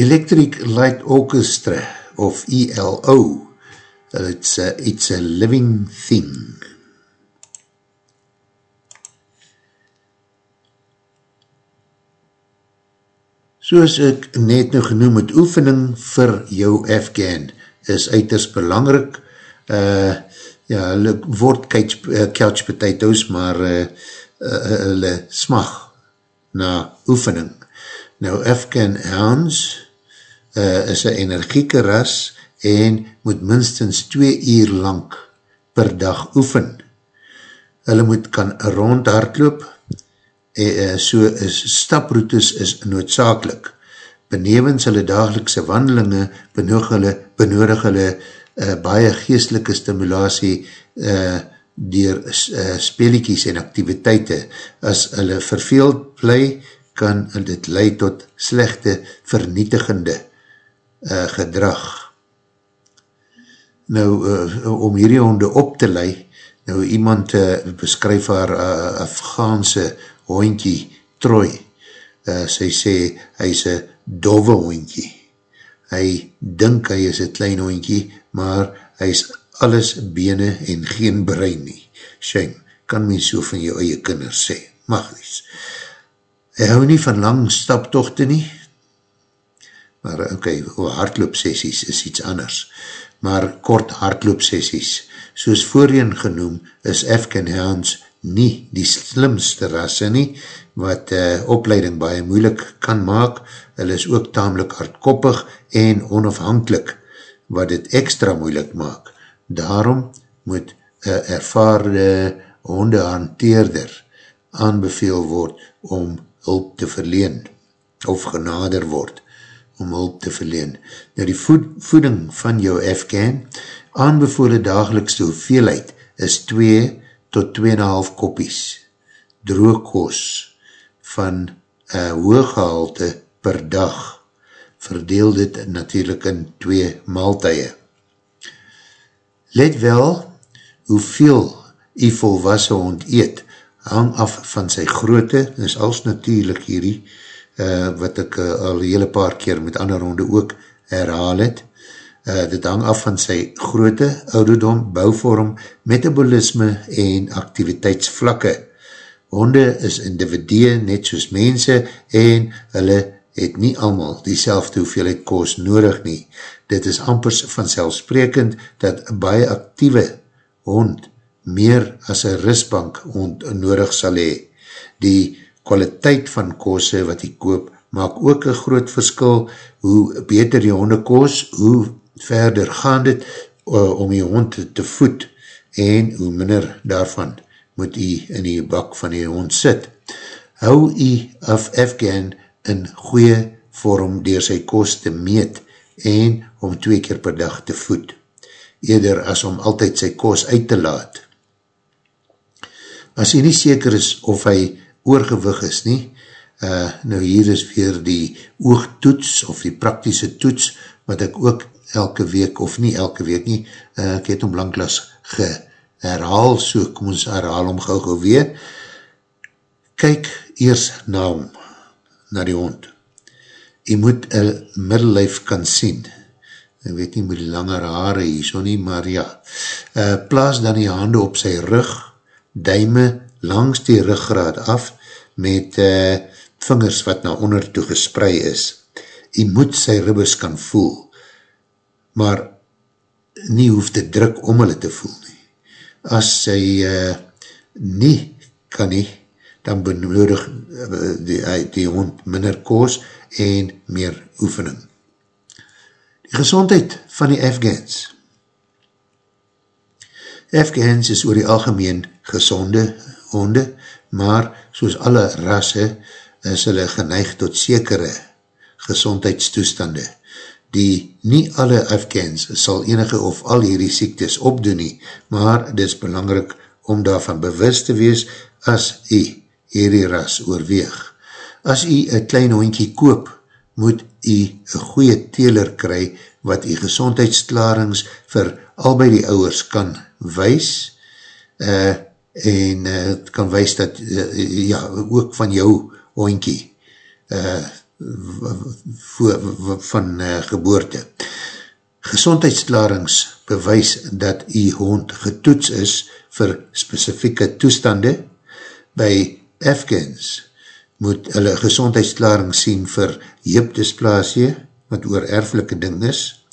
Electric Light Orchestra of ELO it's a, it's a living thing. Soos ek net nou genoem het oefening vir jou Afghan is uiters belangrik. Uh, ja, hulle word couch, uh, couch potatoes maar uh, uh, hulle smag na oefening. Nou Afghan Hounds uh, is een energieke ras en moet minstens 2 uur lang per dag oefen. Hulle moet kan rond hardloop, uh, so is staproutes is noodzakelik. Benevens hulle dagelikse wandelinge benodig hulle, benodig hulle uh, baie geestelike stimulatie uh, dier uh, speeliekies en activiteite. As hulle verveeld bly, kan dit leid tot slechte, vernietigende uh, gedrag. Nou, uh, om hierdie honde op te lei, nou iemand uh, beskryf haar uh, Afghaanse hondkie, Troy, uh, sy sê, hy is een dove hondkie. Hy dink hy is een klein hondkie, maar hy is alles bene en geen brein nie. Shame, kan men so van jou eie kinders sê, mag nie. Hy hou nie van lang staptochte nie, maar ok, hardloopsessies is iets anders, maar kort hardloopsessies, soos voorheen genoem, is Afghan Hounds nie die slimste rasse nie, wat uh, opleiding baie moeilik kan maak, hulle is ook tamelijk hardkoppig en onafhankelijk, wat het extra moeilik maak. Daarom moet uh, ervaarde hondehanteerder aanbeveel word om hulp te verleen, of genader word om hulp te verleen. Nou die voed, voeding van jou Afghan, aanbevole dagelikste hoeveelheid is 2 tot 2,5 kopies droogkos van uh, hooggehalte per dag. Verdeel dit natuurlijk in 2 maaltuie. Let wel hoeveel die volwassen hond eet, hang af van sy grootte, is als natuurlijk hierdie, uh, wat ek uh, al hele paar keer met ander honde ook herhaal het. Uh, dit hang af van sy grootte, ouderdom, bouwvorm, metabolisme en activiteitsvlakke. Honde is individue net soos mense en hulle het nie allemaal die selfde hoeveelheid koos nodig nie. Dit is ampers vanzelfsprekend dat baie actieve hond meer as een risbank hond nodig sal hee. Die kwaliteit van kose wat die koop, maak ook een groot verskil, hoe beter die honde koos, hoe verder gaan dit uh, om die hond te, voed, en hoe minder daarvan moet die in die bak van die hond sit. Hou die af Afghan in goeie vorm door sy kost te meet en om twee keer per dag te voed, eerder as om altyd sy kost uit te laat. As hy nie seker is of hy oorgewig is nie, uh, nou hier is weer die oogtoets of die praktische toets, wat ek ook elke week, of nie elke week nie, uh, ek het om langklas geherhaal, so kom ons herhaal om gauw gauw weer. Kyk eers na hom, na die hond. Jy moet een middellijf kan sien. Ek weet nie met die langer haare hier so nie, maar ja. Uh, plaas dan die hande op sy rug, duime langs die ruggraad af, met uh, vingers wat na onder toe gesprei is. Jy moet sy ribbes kan voel, maar nie hoef te druk om hulle te voel nie. As sy uh, nie kan nie, dan benodig uh, die, die hond minder koos en meer oefening. Die gezondheid van die Afghans. Afghans is oor die algemeen gezonde honde, maar soos alle rasse is hulle geneig tot sekere gezondheidstoestande. Die nie alle Afghans sal enige of al hierdie siektes opdoen nie, maar dit is belangrijk om daarvan bewust te wees as jy hierdie ras oorweeg. As jy een klein hondkie koop, moet jy een goeie teler kry wat jy gezondheidsklarings vir albei die ouwers kan wees, uh, en uh, kan wees dat, uh, ja, ook van jou hondkie, uh, van uh, geboorte. Gezondheidsklarings bewys dat die hond getoets is vir specifieke toestande. By Afghans moet hulle gezondheidsklaring sien vir heupdysplasie, wat oor erflike ding is,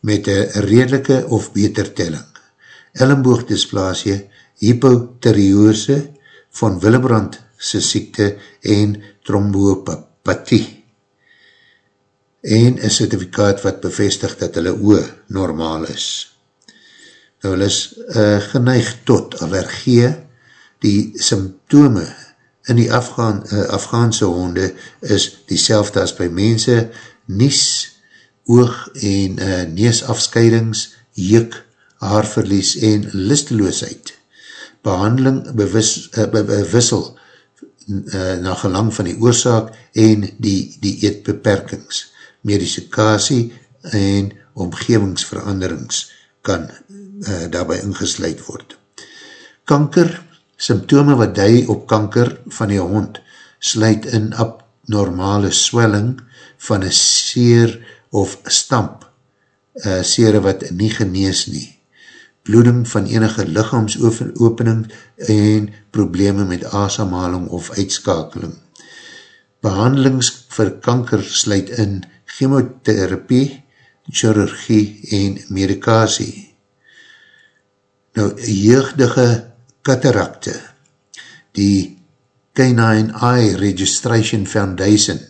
met een redelike of beter telling. Ellenboogdysplasie, hypotheriose, van Willebrand sy siekte en trombopathie en een certificaat wat bevestig dat hulle oor normaal is. Nou, hulle is uh, geneig tot allergie, die symptome in die Afgaan, uh, Afgaanse honde is die selfde as by mense, nies, oog en uh, neesafscheidings, juk, haarverlies en listeloosheid. Behandeling bewis, uh, bewissel uh, na gelang van die oorzaak en die, die eetbeperkings medisikasie en omgevingsveranderings kan uh, daarby ingesluid word. Kanker, symptome wat die op kanker van die hond sluit in abnormale swelling van een seer of stamp, uh, seere wat nie genees nie, bloeding van enige lichaamsopening en probleme met asamhaling of uitskakeling. Behandelings vir kanker sluit in chemotherapie, chirurgie en medikasie. Nou, jeugdige katarakte, die Canine Eye Registration Foundation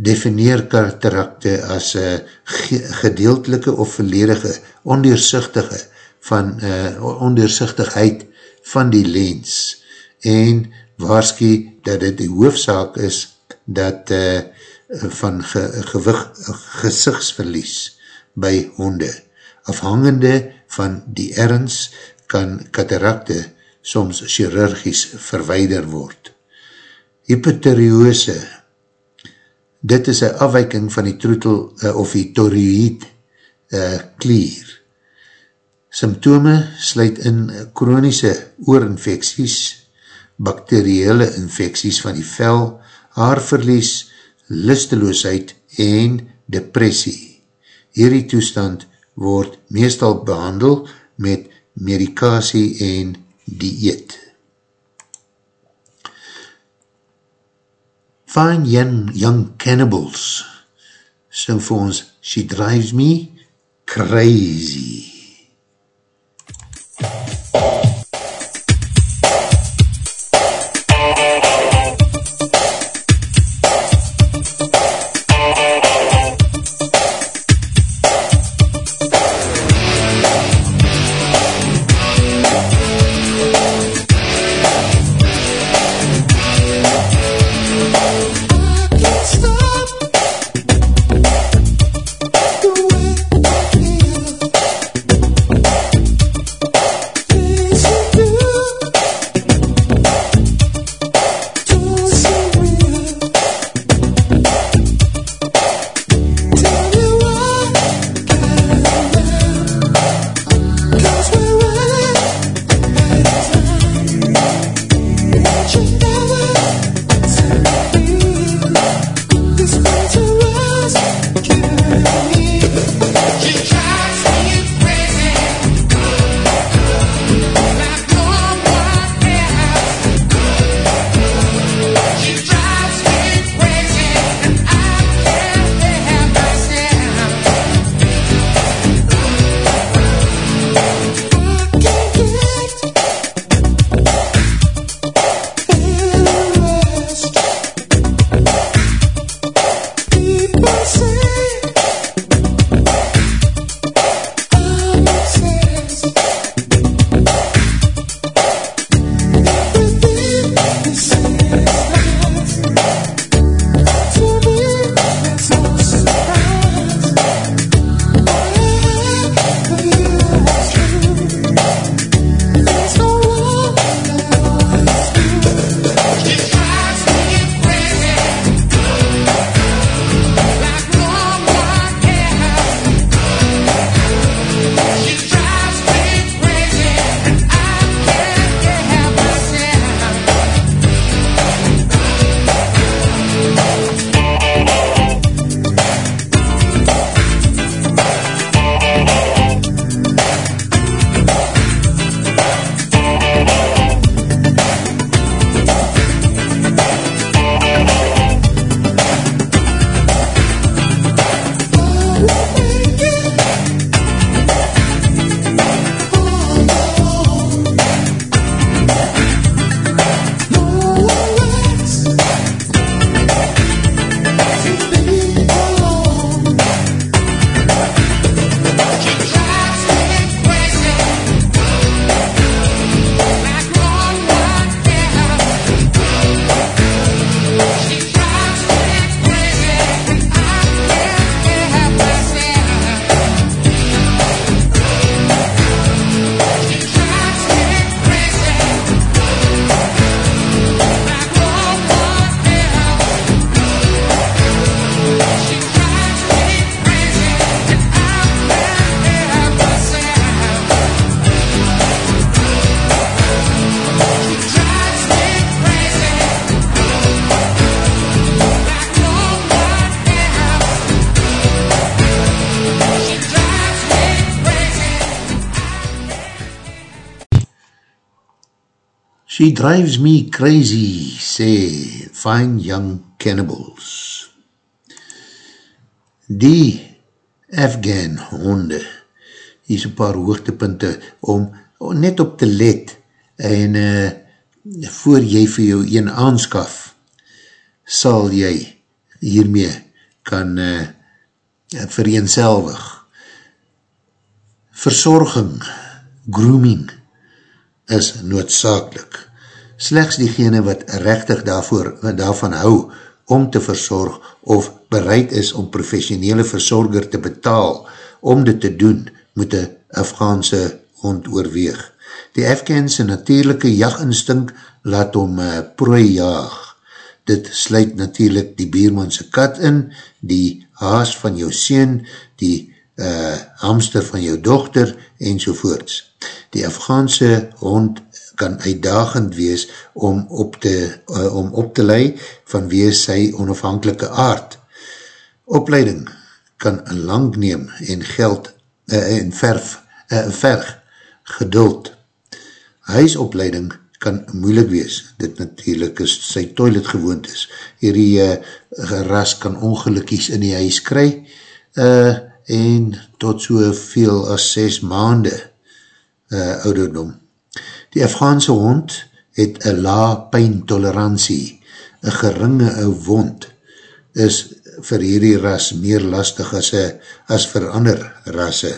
defineer katarakte as een gedeeltelike of volledige ondeersichtige van uh, ondeersichtigheid van die lens en waarski dat dit die hoofzaak is dat uh, van ge, gewig, gezichtsverlies by honde. Afhangende van die erns kan katarakte soms chirurgisch verweider word. Hypotheriose Dit is een afwijking van die troetel uh, of die torioid uh, klier. Symptome sluit in chronische oorinfecties, bakteriële infecties van die vel, haarverlies, lusteloosheid en depressie. Hierdie toestand word meestal behandel met medikasie en dieet. Fine Young, young Cannibals sing vir ons She Drives Me Crazy. She drives me crazy, sê Fine Young Cannibals. Die Afghan honde, hier is een paar hoogtepunte om net op te let en uh, voor jy vir jou een aanskaf, sal jy hiermee kan uh, vereenselwig. Verzorging, grooming, is noodzakelik. Slechts diegene wat rechtig daarvoor, daarvan hou om te verzorg of bereid is om professionele verzorger te betaal om dit te doen, moet een Afghaanse hond oorweeg. Die Afghaanse natuurlijke jachtinstink laat om uh, prooi jaag. Dit sluit natuurlijk die biermanse kat in, die haas van jou sien, die uh, hamster van jou dochter, enzovoorts. Die Afghaanse hond kan uitdagend wees om op te, uh, om op te lei van wees sy onafhankelike aard. Opleiding kan lang neem en geld uh, en verf, uh, verg geduld. Huisopleiding kan moeilik wees. Dit natuurlijk is sy toilet gewoond is. Hierdie uh, ras kan ongelukkies in die huis kry uh, en tot so veel as 6 maande uh, ouderdom. Die Afghaanse hond het een la pijn tolerantie. Een geringe wond is vir hierdie ras meer lastig as, a, as vir ander rasse.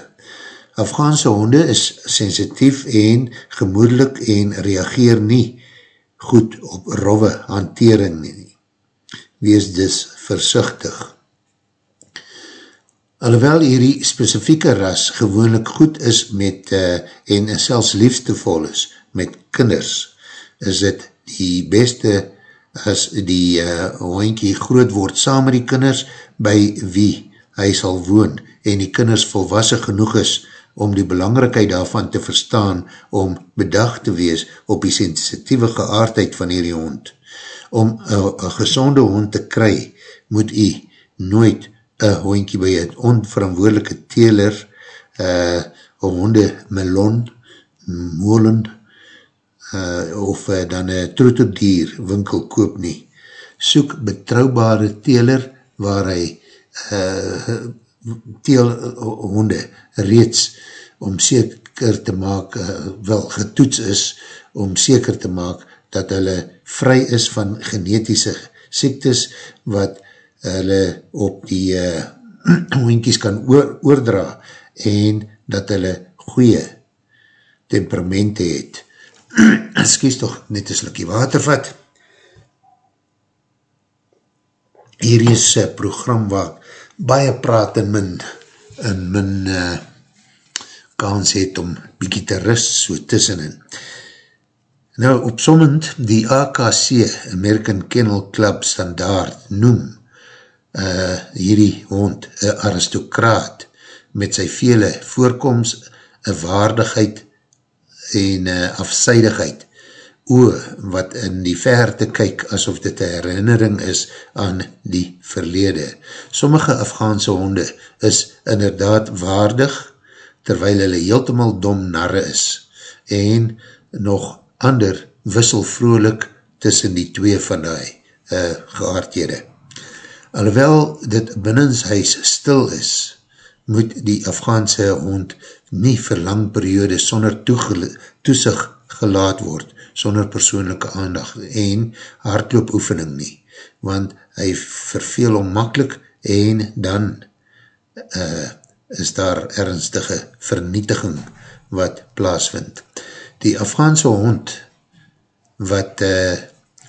Afghaanse honde is sensitief en gemoedelijk en reageer nie goed op rove hantering nie. Wees dus versichtig. Alhoewel hierdie specifieke ras gewoonlik goed is met uh, en selfs liefstevol is met kinders, is dit die beste as die uh, hoinkie groot word saam met die kinders by wie hy sal woon en die kinders volwassen genoeg is om die belangrikheid daarvan te verstaan om bedag te wees op die sensitieve geaardheid van hierdie hond. Om een gezonde hond te kry, moet hy nooit een hoentje by een onverantwoordelike teler, uh, een honde melon, molen, uh, of uh, dan een troeteldier winkel koop nie. Soek betrouwbare teler waar hy uh, teelhonde reeds om seker te maak, uh, wel getoets is, om seker te maak dat hulle vry is van genetische siektes wat hulle op die uh, hoentjies kan oor, oordra en dat hulle goeie temperamente het. Skies toch net een slikkie water vat. Hier is een program waar baie praat en min, en min uh, kans het om bykie te rust so tussenin. Nou, opsommend, die AKC, American Kennel Club standaard, noem uh, hierdie hond, een aristokraat, met sy vele voorkomst, een waardigheid en uh, afseidigheid, oe wat in die verte kyk asof dit een herinnering is aan die verlede. Sommige Afghaanse honde is inderdaad waardig, terwyl hulle heeltemal dom narre is, en nog ander wissel vrolik tussen die twee van die uh, geaardhede. Alhoewel dit binnenshuis stil is, moet die Afghaanse hond nie vir lang periode sonder toesig gelaat word, sonder persoonlijke aandag en hardloopoefening nie, want hy verveel om makkelijk en dan uh, is daar ernstige vernietiging wat plaasvind. Die Afghaanse hond wat uh,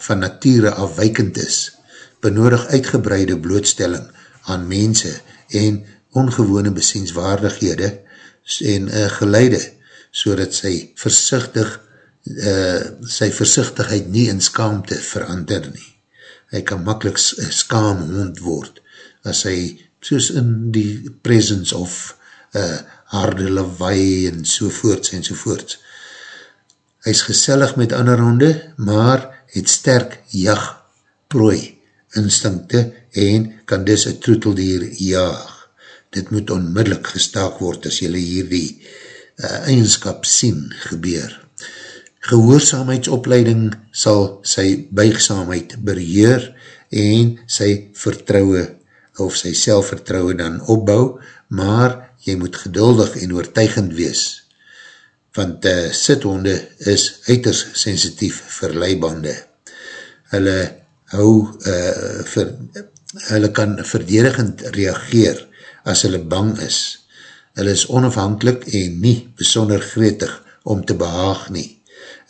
van nature afwijkend is, benodig uitgebreide blootstelling aan mense en ongewone besienswaardighede en uh, geleide, so dat sy versichtig, uh, sy versichtigheid nie in skaamte verander nie. Hy kan makkelijk skaam hond word, as hy soos in die presence of uh, harde lawaai en sovoorts en sovoorts. Hy is gesellig met ander honde, maar het sterk jag prooi instinkte en kan dis een troeteldier jaag. Dit moet onmiddellik gestaak word as jylle hier die uh, eigenskap sien gebeur. gehoorzaamheidsopleiding sal sy buigzaamheid beheer en sy vertrouwe of sy selfvertrouwe dan opbou, maar jy moet geduldig en oortuigend wees, want uh, sithonde is uiters sensitief vir leibande. Hulle hou, uh, vir, hulle kan verdedigend reageer as hulle bang is. Hulle is onafhankelijk en nie besonder gretig om te behaag nie.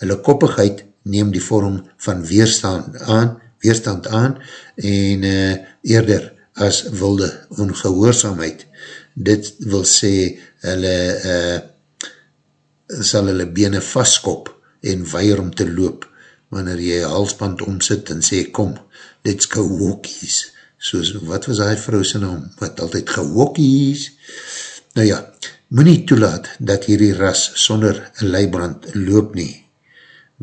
Hulle koppigheid neem die vorm van weerstand aan, weerstand aan en uh, eerder as wilde ongehoorzaamheid. Dit wil sê, hulle uh, sal hulle bene vastkop en weier om te loop, wanneer jy halsband omsit en sê, kom, let's go walkies. Soos, wat was die vrou sy naam? Wat altyd gewalkies? Nou ja, moet nie toelaat dat hierdie ras sonder leibrand loop nie,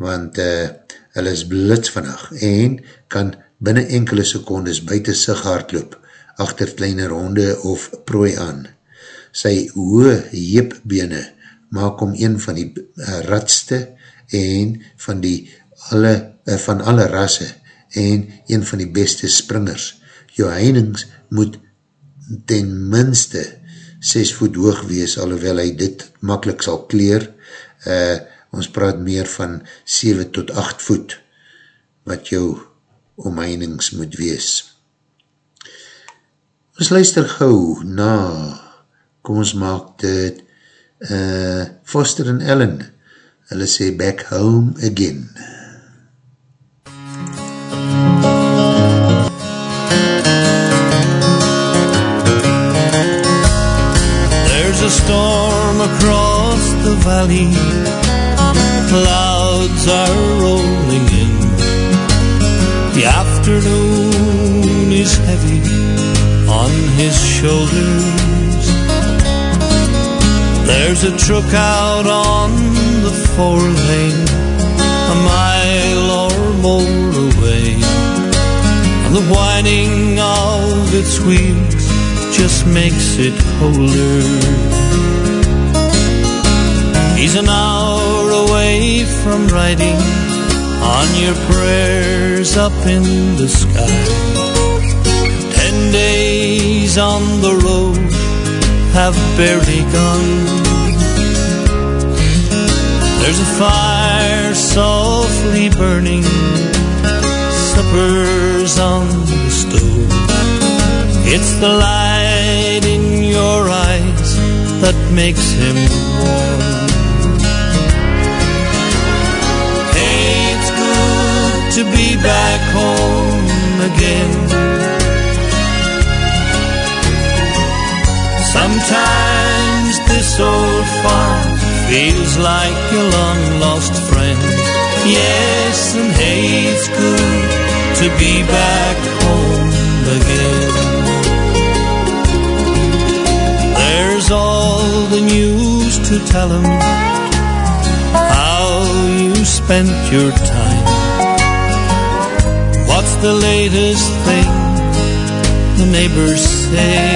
want uh, hulle is blits vannig en kan binnen enkele secondes buiten sig hardloop achter kleine ronde of prooi aan. Sy hoë heepbene maak om een van die uh, ratste en van die alle, uh, van alle rasse en een van die beste springers. Jou heinings moet ten minste 6 voet hoog wees, alhoewel hy dit makkelijk sal kleer. Uh, ons praat meer van 7 tot 8 voet wat jou omheinings moet wees. Ons luister gauw na, kom ons maak dit, uh, Foster en Ellen, hulle sê back home again. There's across the valley Clouds are rolling in The afternoon is heavy on his shoulders. There's a truck out on the four lane, a mile or more away. And the whining of its wheels just makes it colder. He's an hour away from writing on your prayers up in the sky Ten days on the road have barely gone. There's a fire softly burning, supper's on the stove. It's the light in your eyes that makes him warm. To be back home again Sometimes this old farm feels like a long lost friend. Yes, and hey, it's good to be back home again. There's all the news to tell him how you spent your time. The latest thing the neighbors say?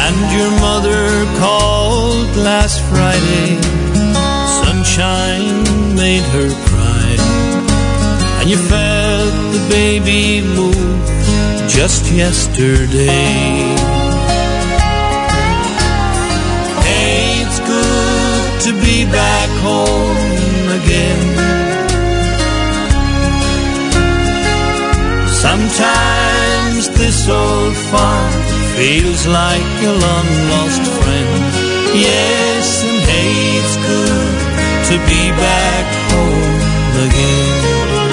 And your mother called last Friday. Sunshine made her cry. And you felt the baby move just yesterday. Hey, it's good to be back home again. Sometimes this old farm Feels like a long lost friend. Yes, and hey, it's good to be back home again.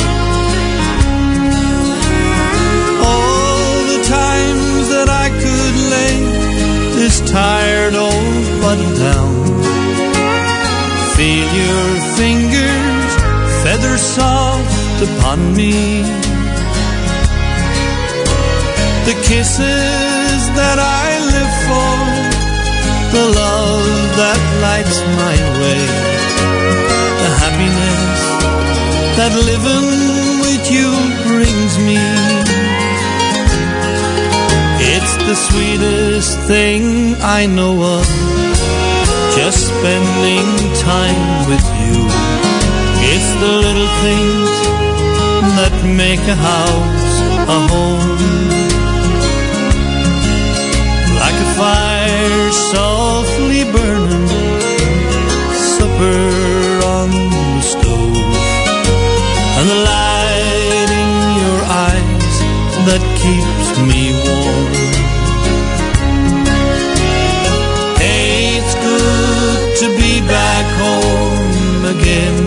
All the times that I could lay this tired old body down. Feel your fingers feather soft upon me. The kisses that I live for, the love that lights my way, the happiness that living with you brings me. It's the sweetest thing I know of, just spending time with you. It's the little things that make a house a home. Like a fire softly burning, supper on the stove, and the light in your eyes that keeps me warm. Hey, it's good to be back home again.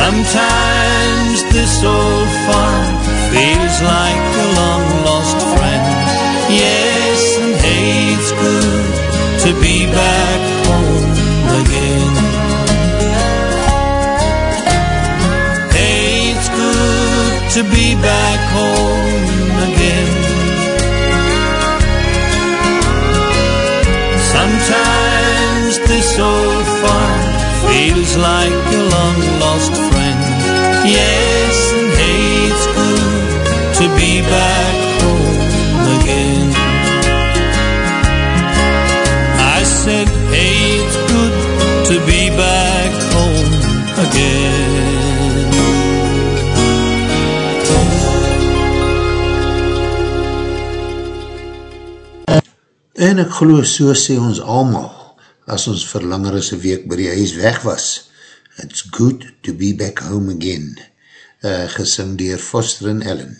Sometimes this old farm feels like a long lost friend. Yes, and hey, it's good to be back home again. Hey, it's good to be back home again. Sometimes this old farm feels like a long En ek geloof, so sê ons allemaal, as ons vir langer as een week by die huis weg was, it's good to be back home again, uh, gesing dier Foster en Ellen.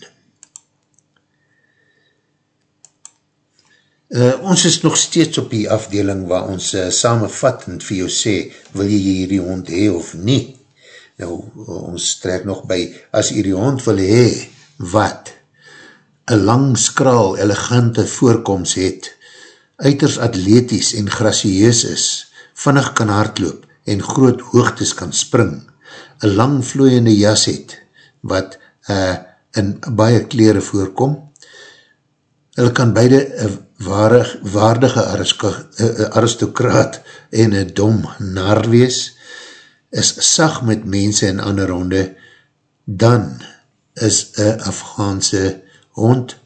Uh, ons is nog steeds op die afdeling waar ons uh, samenvattend vir jou sê, wil jy hierdie hond hee of nie? Nou, ons trek nog by, as hierdie hond wil hee, wat? Een lang skraal, elegante voorkomst het, uiters atleties en gracieus is, vinnig kan hardloop en groot hoogtes kan spring, een lang vloeiende jas het, wat uh, in baie kleren voorkom, hulle kan beide een waarig, waardige aristokraat en een dom naar wees, is sag met mense en ander honde, dan is een Afghaanse hond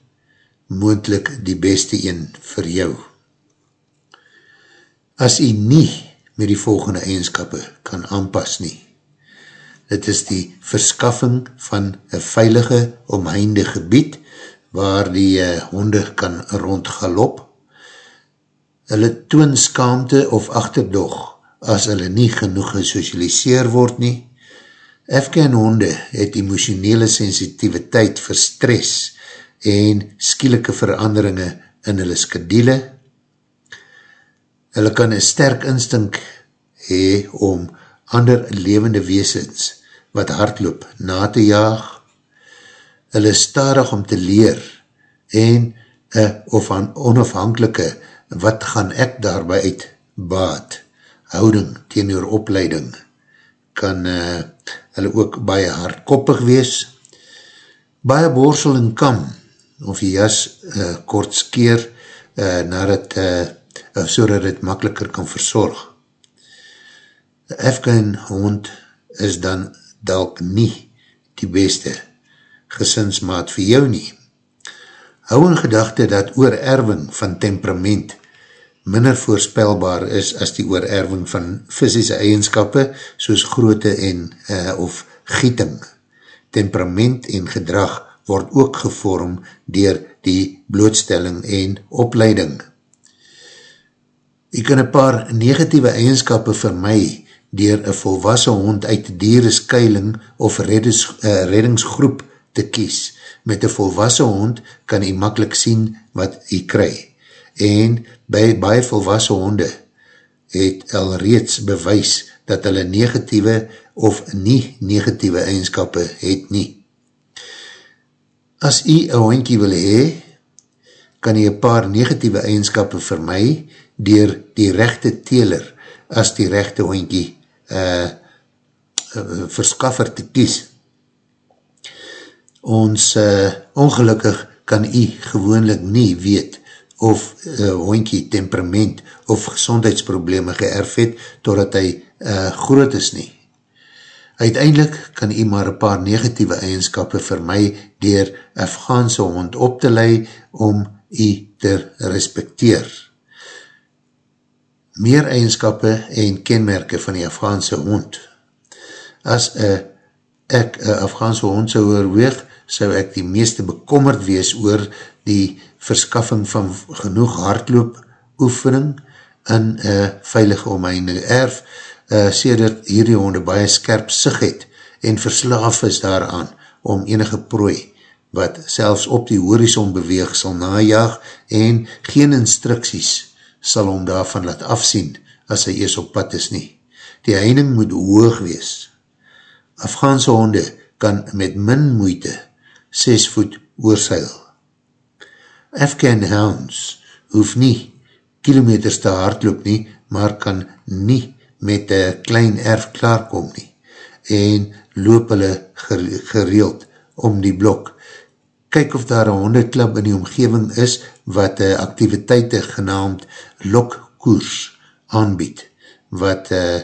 moendlik die beste een vir jou as jy nie met die volgende eigenskappe kan aanpas nie. Dit is die verskaffing van een veilige omheinde gebied waar die uh, honde kan rondgalop. Hulle toon skaamte of achterdog as hulle nie genoeg gesocialiseer word nie. Afghan honde het emotionele sensitiviteit vir stress en skielike veranderinge in hulle skedule Hulle kan een sterk instink hee om ander levende weesens wat hardloop na te jaag. Hulle is starig om te leer en uh, of aan onafhankelike wat gaan ek daarby uit baat, houding teen oor opleiding, kan uh, hulle ook baie hardkoppig wees. Baie borsel en kam, of die jas uh, kort skeer, uh, nadat uh, uh, so dat het makkeliker kan verzorg. De Afghan hond is dan dalk nie die beste gesinsmaat vir jou nie. Hou in gedachte dat oorerving van temperament minder voorspelbaar is as die oorerving van fysische eigenskappe soos groote en uh, of gieting. Temperament en gedrag word ook gevorm dier die blootstelling en opleiding. Jy kan een paar negatieve eigenskappe vir my dier een volwassen hond uit diereskeiling of reddings, uh, reddingsgroep te kies. Met een volwassen hond kan jy makkelijk sien wat jy kry. En by baie volwassen honde het al reeds bewys dat hulle negatieve of nie negatieve eigenskappe het nie. As jy een hondkie wil hee, kan jy een paar negatieve eigenskappe vir my dier die rechte teler as die rechte hoentjie uh, uh, verskaffer te kies. Ons uh, ongelukkig kan jy gewoonlik nie weet of uh, hoentjie temperament of gezondheidsprobleme geërf het totdat hy uh, groot is nie. Uiteindelik kan jy maar een paar negatieve eigenskappe vir my dier Afghaanse hond op te lei om u te respecteer. Meer eigenskappe en kenmerke van die Afghaanse hond. As a, ek een Afghaanse hond sou oorweeg, sou ek die meeste bekommerd wees oor die verskaffing van genoeg hardloop oefening in een veilige omheinde erf, uh, sê dat hierdie honde baie skerp sig het en verslaaf is daaraan om enige prooi wat selfs op die horizon beweeg sal najaag en geen instructies sal om daarvan laat afsien as hy ees op pad is nie. Die heining moet hoog wees. Afghaanse honde kan met min moeite 6 voet oorseil. Afghan hounds hoef nie kilometers te hardloop nie, maar kan nie met een klein erf klaarkom nie en loop hulle gereeld om die blok kyk of daar een hondeklub in die omgeving is wat uh, activiteite genaamd lokkoers aanbied, wat uh,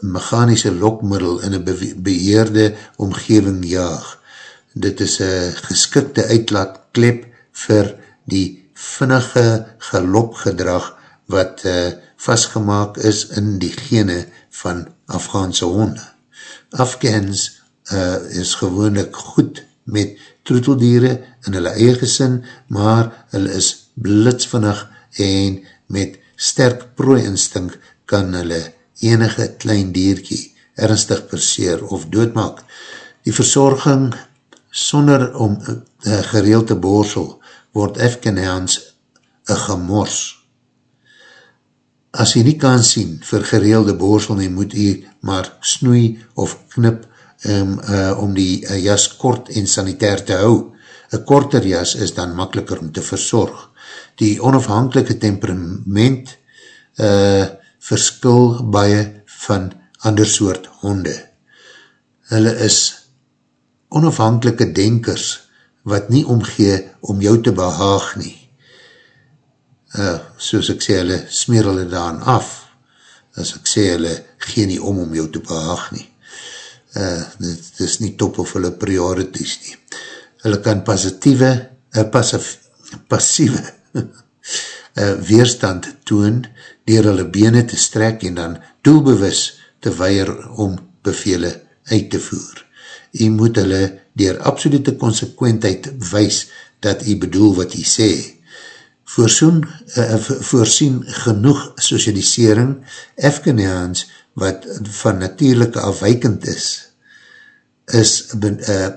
mechanische lokmiddel in een beheerde omgeving jaag. Dit is een geskikte uitlaatklep vir die vinnige gelopgedrag wat uh, vastgemaak is in die gene van Afghaanse honde. Afghans uh, is gewoonlik goed met troeteldiere in hulle eie gesin, maar hulle is blitsvinnig en met sterk prooi-instink kan hulle enige klein dierkie ernstig perseer of doodmaak. Die verzorging sonder om uh, gereeld te borsel word Afghanans een gemors. As jy nie kan sien vir gereelde borsel nie, moet jy maar snoei of knip um, uh, om die uh, jas kort en sanitair te hou. Een korter jas is dan makkeliker om te verzorg. Die onafhankelike temperament uh, verskil baie van ander soort honde. Hulle is onafhankelike denkers wat nie omgee om jou te behaag nie. Uh, soos ek sê, hulle smeer hulle daan af, as ek sê, hulle gee nie om om jou te behaag nie uh, dit is nie top of hulle priorities nie. Hulle kan positieve, uh, passief, passieve uh, weerstand toon dier hulle bene te strek en dan doelbewus te weier om bevele uit te voer. Jy moet hulle dier absolute consequentheid wees dat jy bedoel wat jy sê. Voorsoen, uh, voorsien genoeg socialisering, Afghanians wat van natuurlijke afwijkend is, is ben, uh,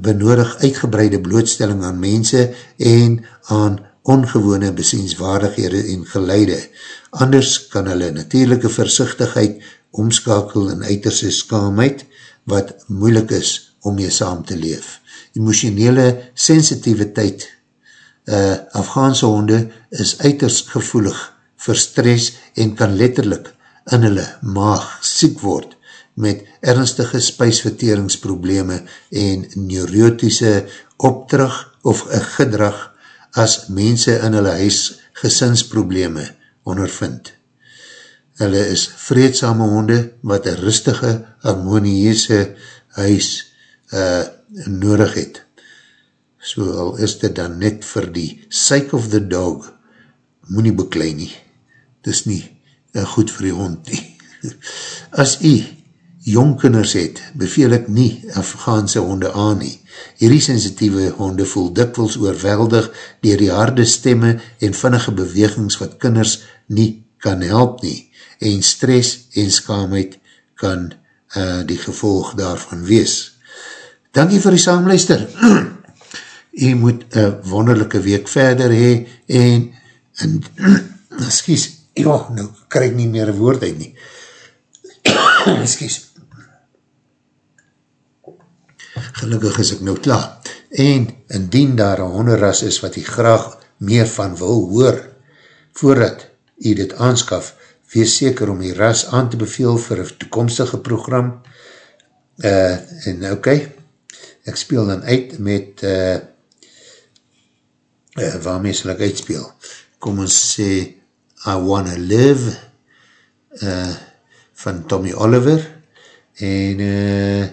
benodig uitgebreide blootstelling aan mense en aan ongewone besienswaardighede en geleide. Anders kan hulle natuurlijke versichtigheid omskakel in uiterse skaamheid wat moeilik is om mee saam te leef. Emotionele sensitiviteit uh, Afghaanse honde is uiters gevoelig vir stress en kan letterlik in hulle maag siek word met ernstige spijsverteringsprobleme en neurotische opdrag of gedrag as mense in hulle huis gesinsprobleme ondervind. Hulle is vreedsame honde wat een rustige, harmonieuze huis uh, nodig het. So al is dit dan net vir die sake of the dog, moet nie beklein nie. Dis nie uh, goed vir die hond nie. As jy jongkinders het, beveel ek nie Afghaanse honde aan nie. Hierdie sensitieve honde voel dikwels oorweldig dier die harde stemme en vinnige bewegings wat kinders nie kan help nie. En stress en skaamheid kan uh, die gevolg daarvan wees. Dankie vir die saamluister. Jy moet een wonderlijke week verder hee en, en excuse, ja, nou krijg nie meer woord uit nie. excuse, gelukkig is ek nou klaar. En indien daar een honderras is wat jy graag meer van wil hoor, voordat jy dit aanskaf, wees seker om die ras aan te beveel vir een toekomstige program. Uh, en ok, ek speel dan uit met uh, uh, waarmee sal ek uitspeel? Kom ons sê I Wanna Live uh, van Tommy Oliver en uh,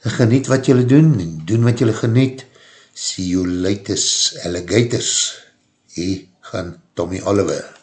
geniet wat julle doen, en doen wat julle geniet, see you latest alligators. hier gaan Tommy Oliver.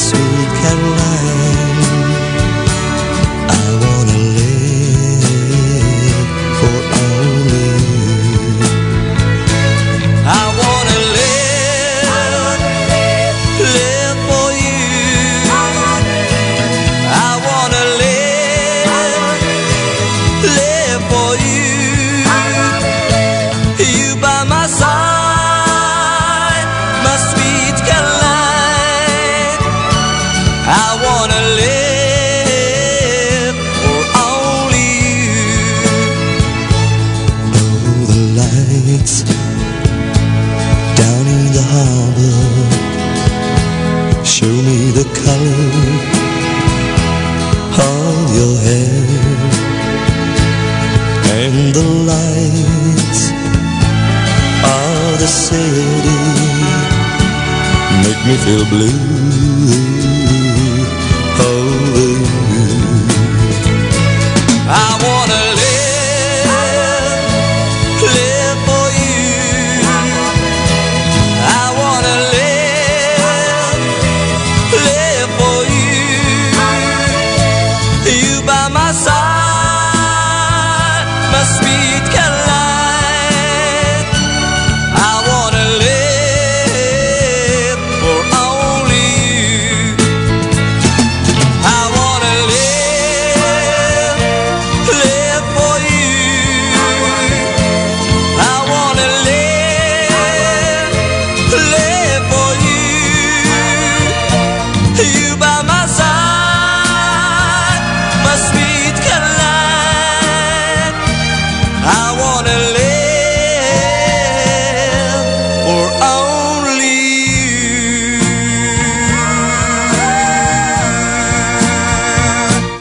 Sweet. Blue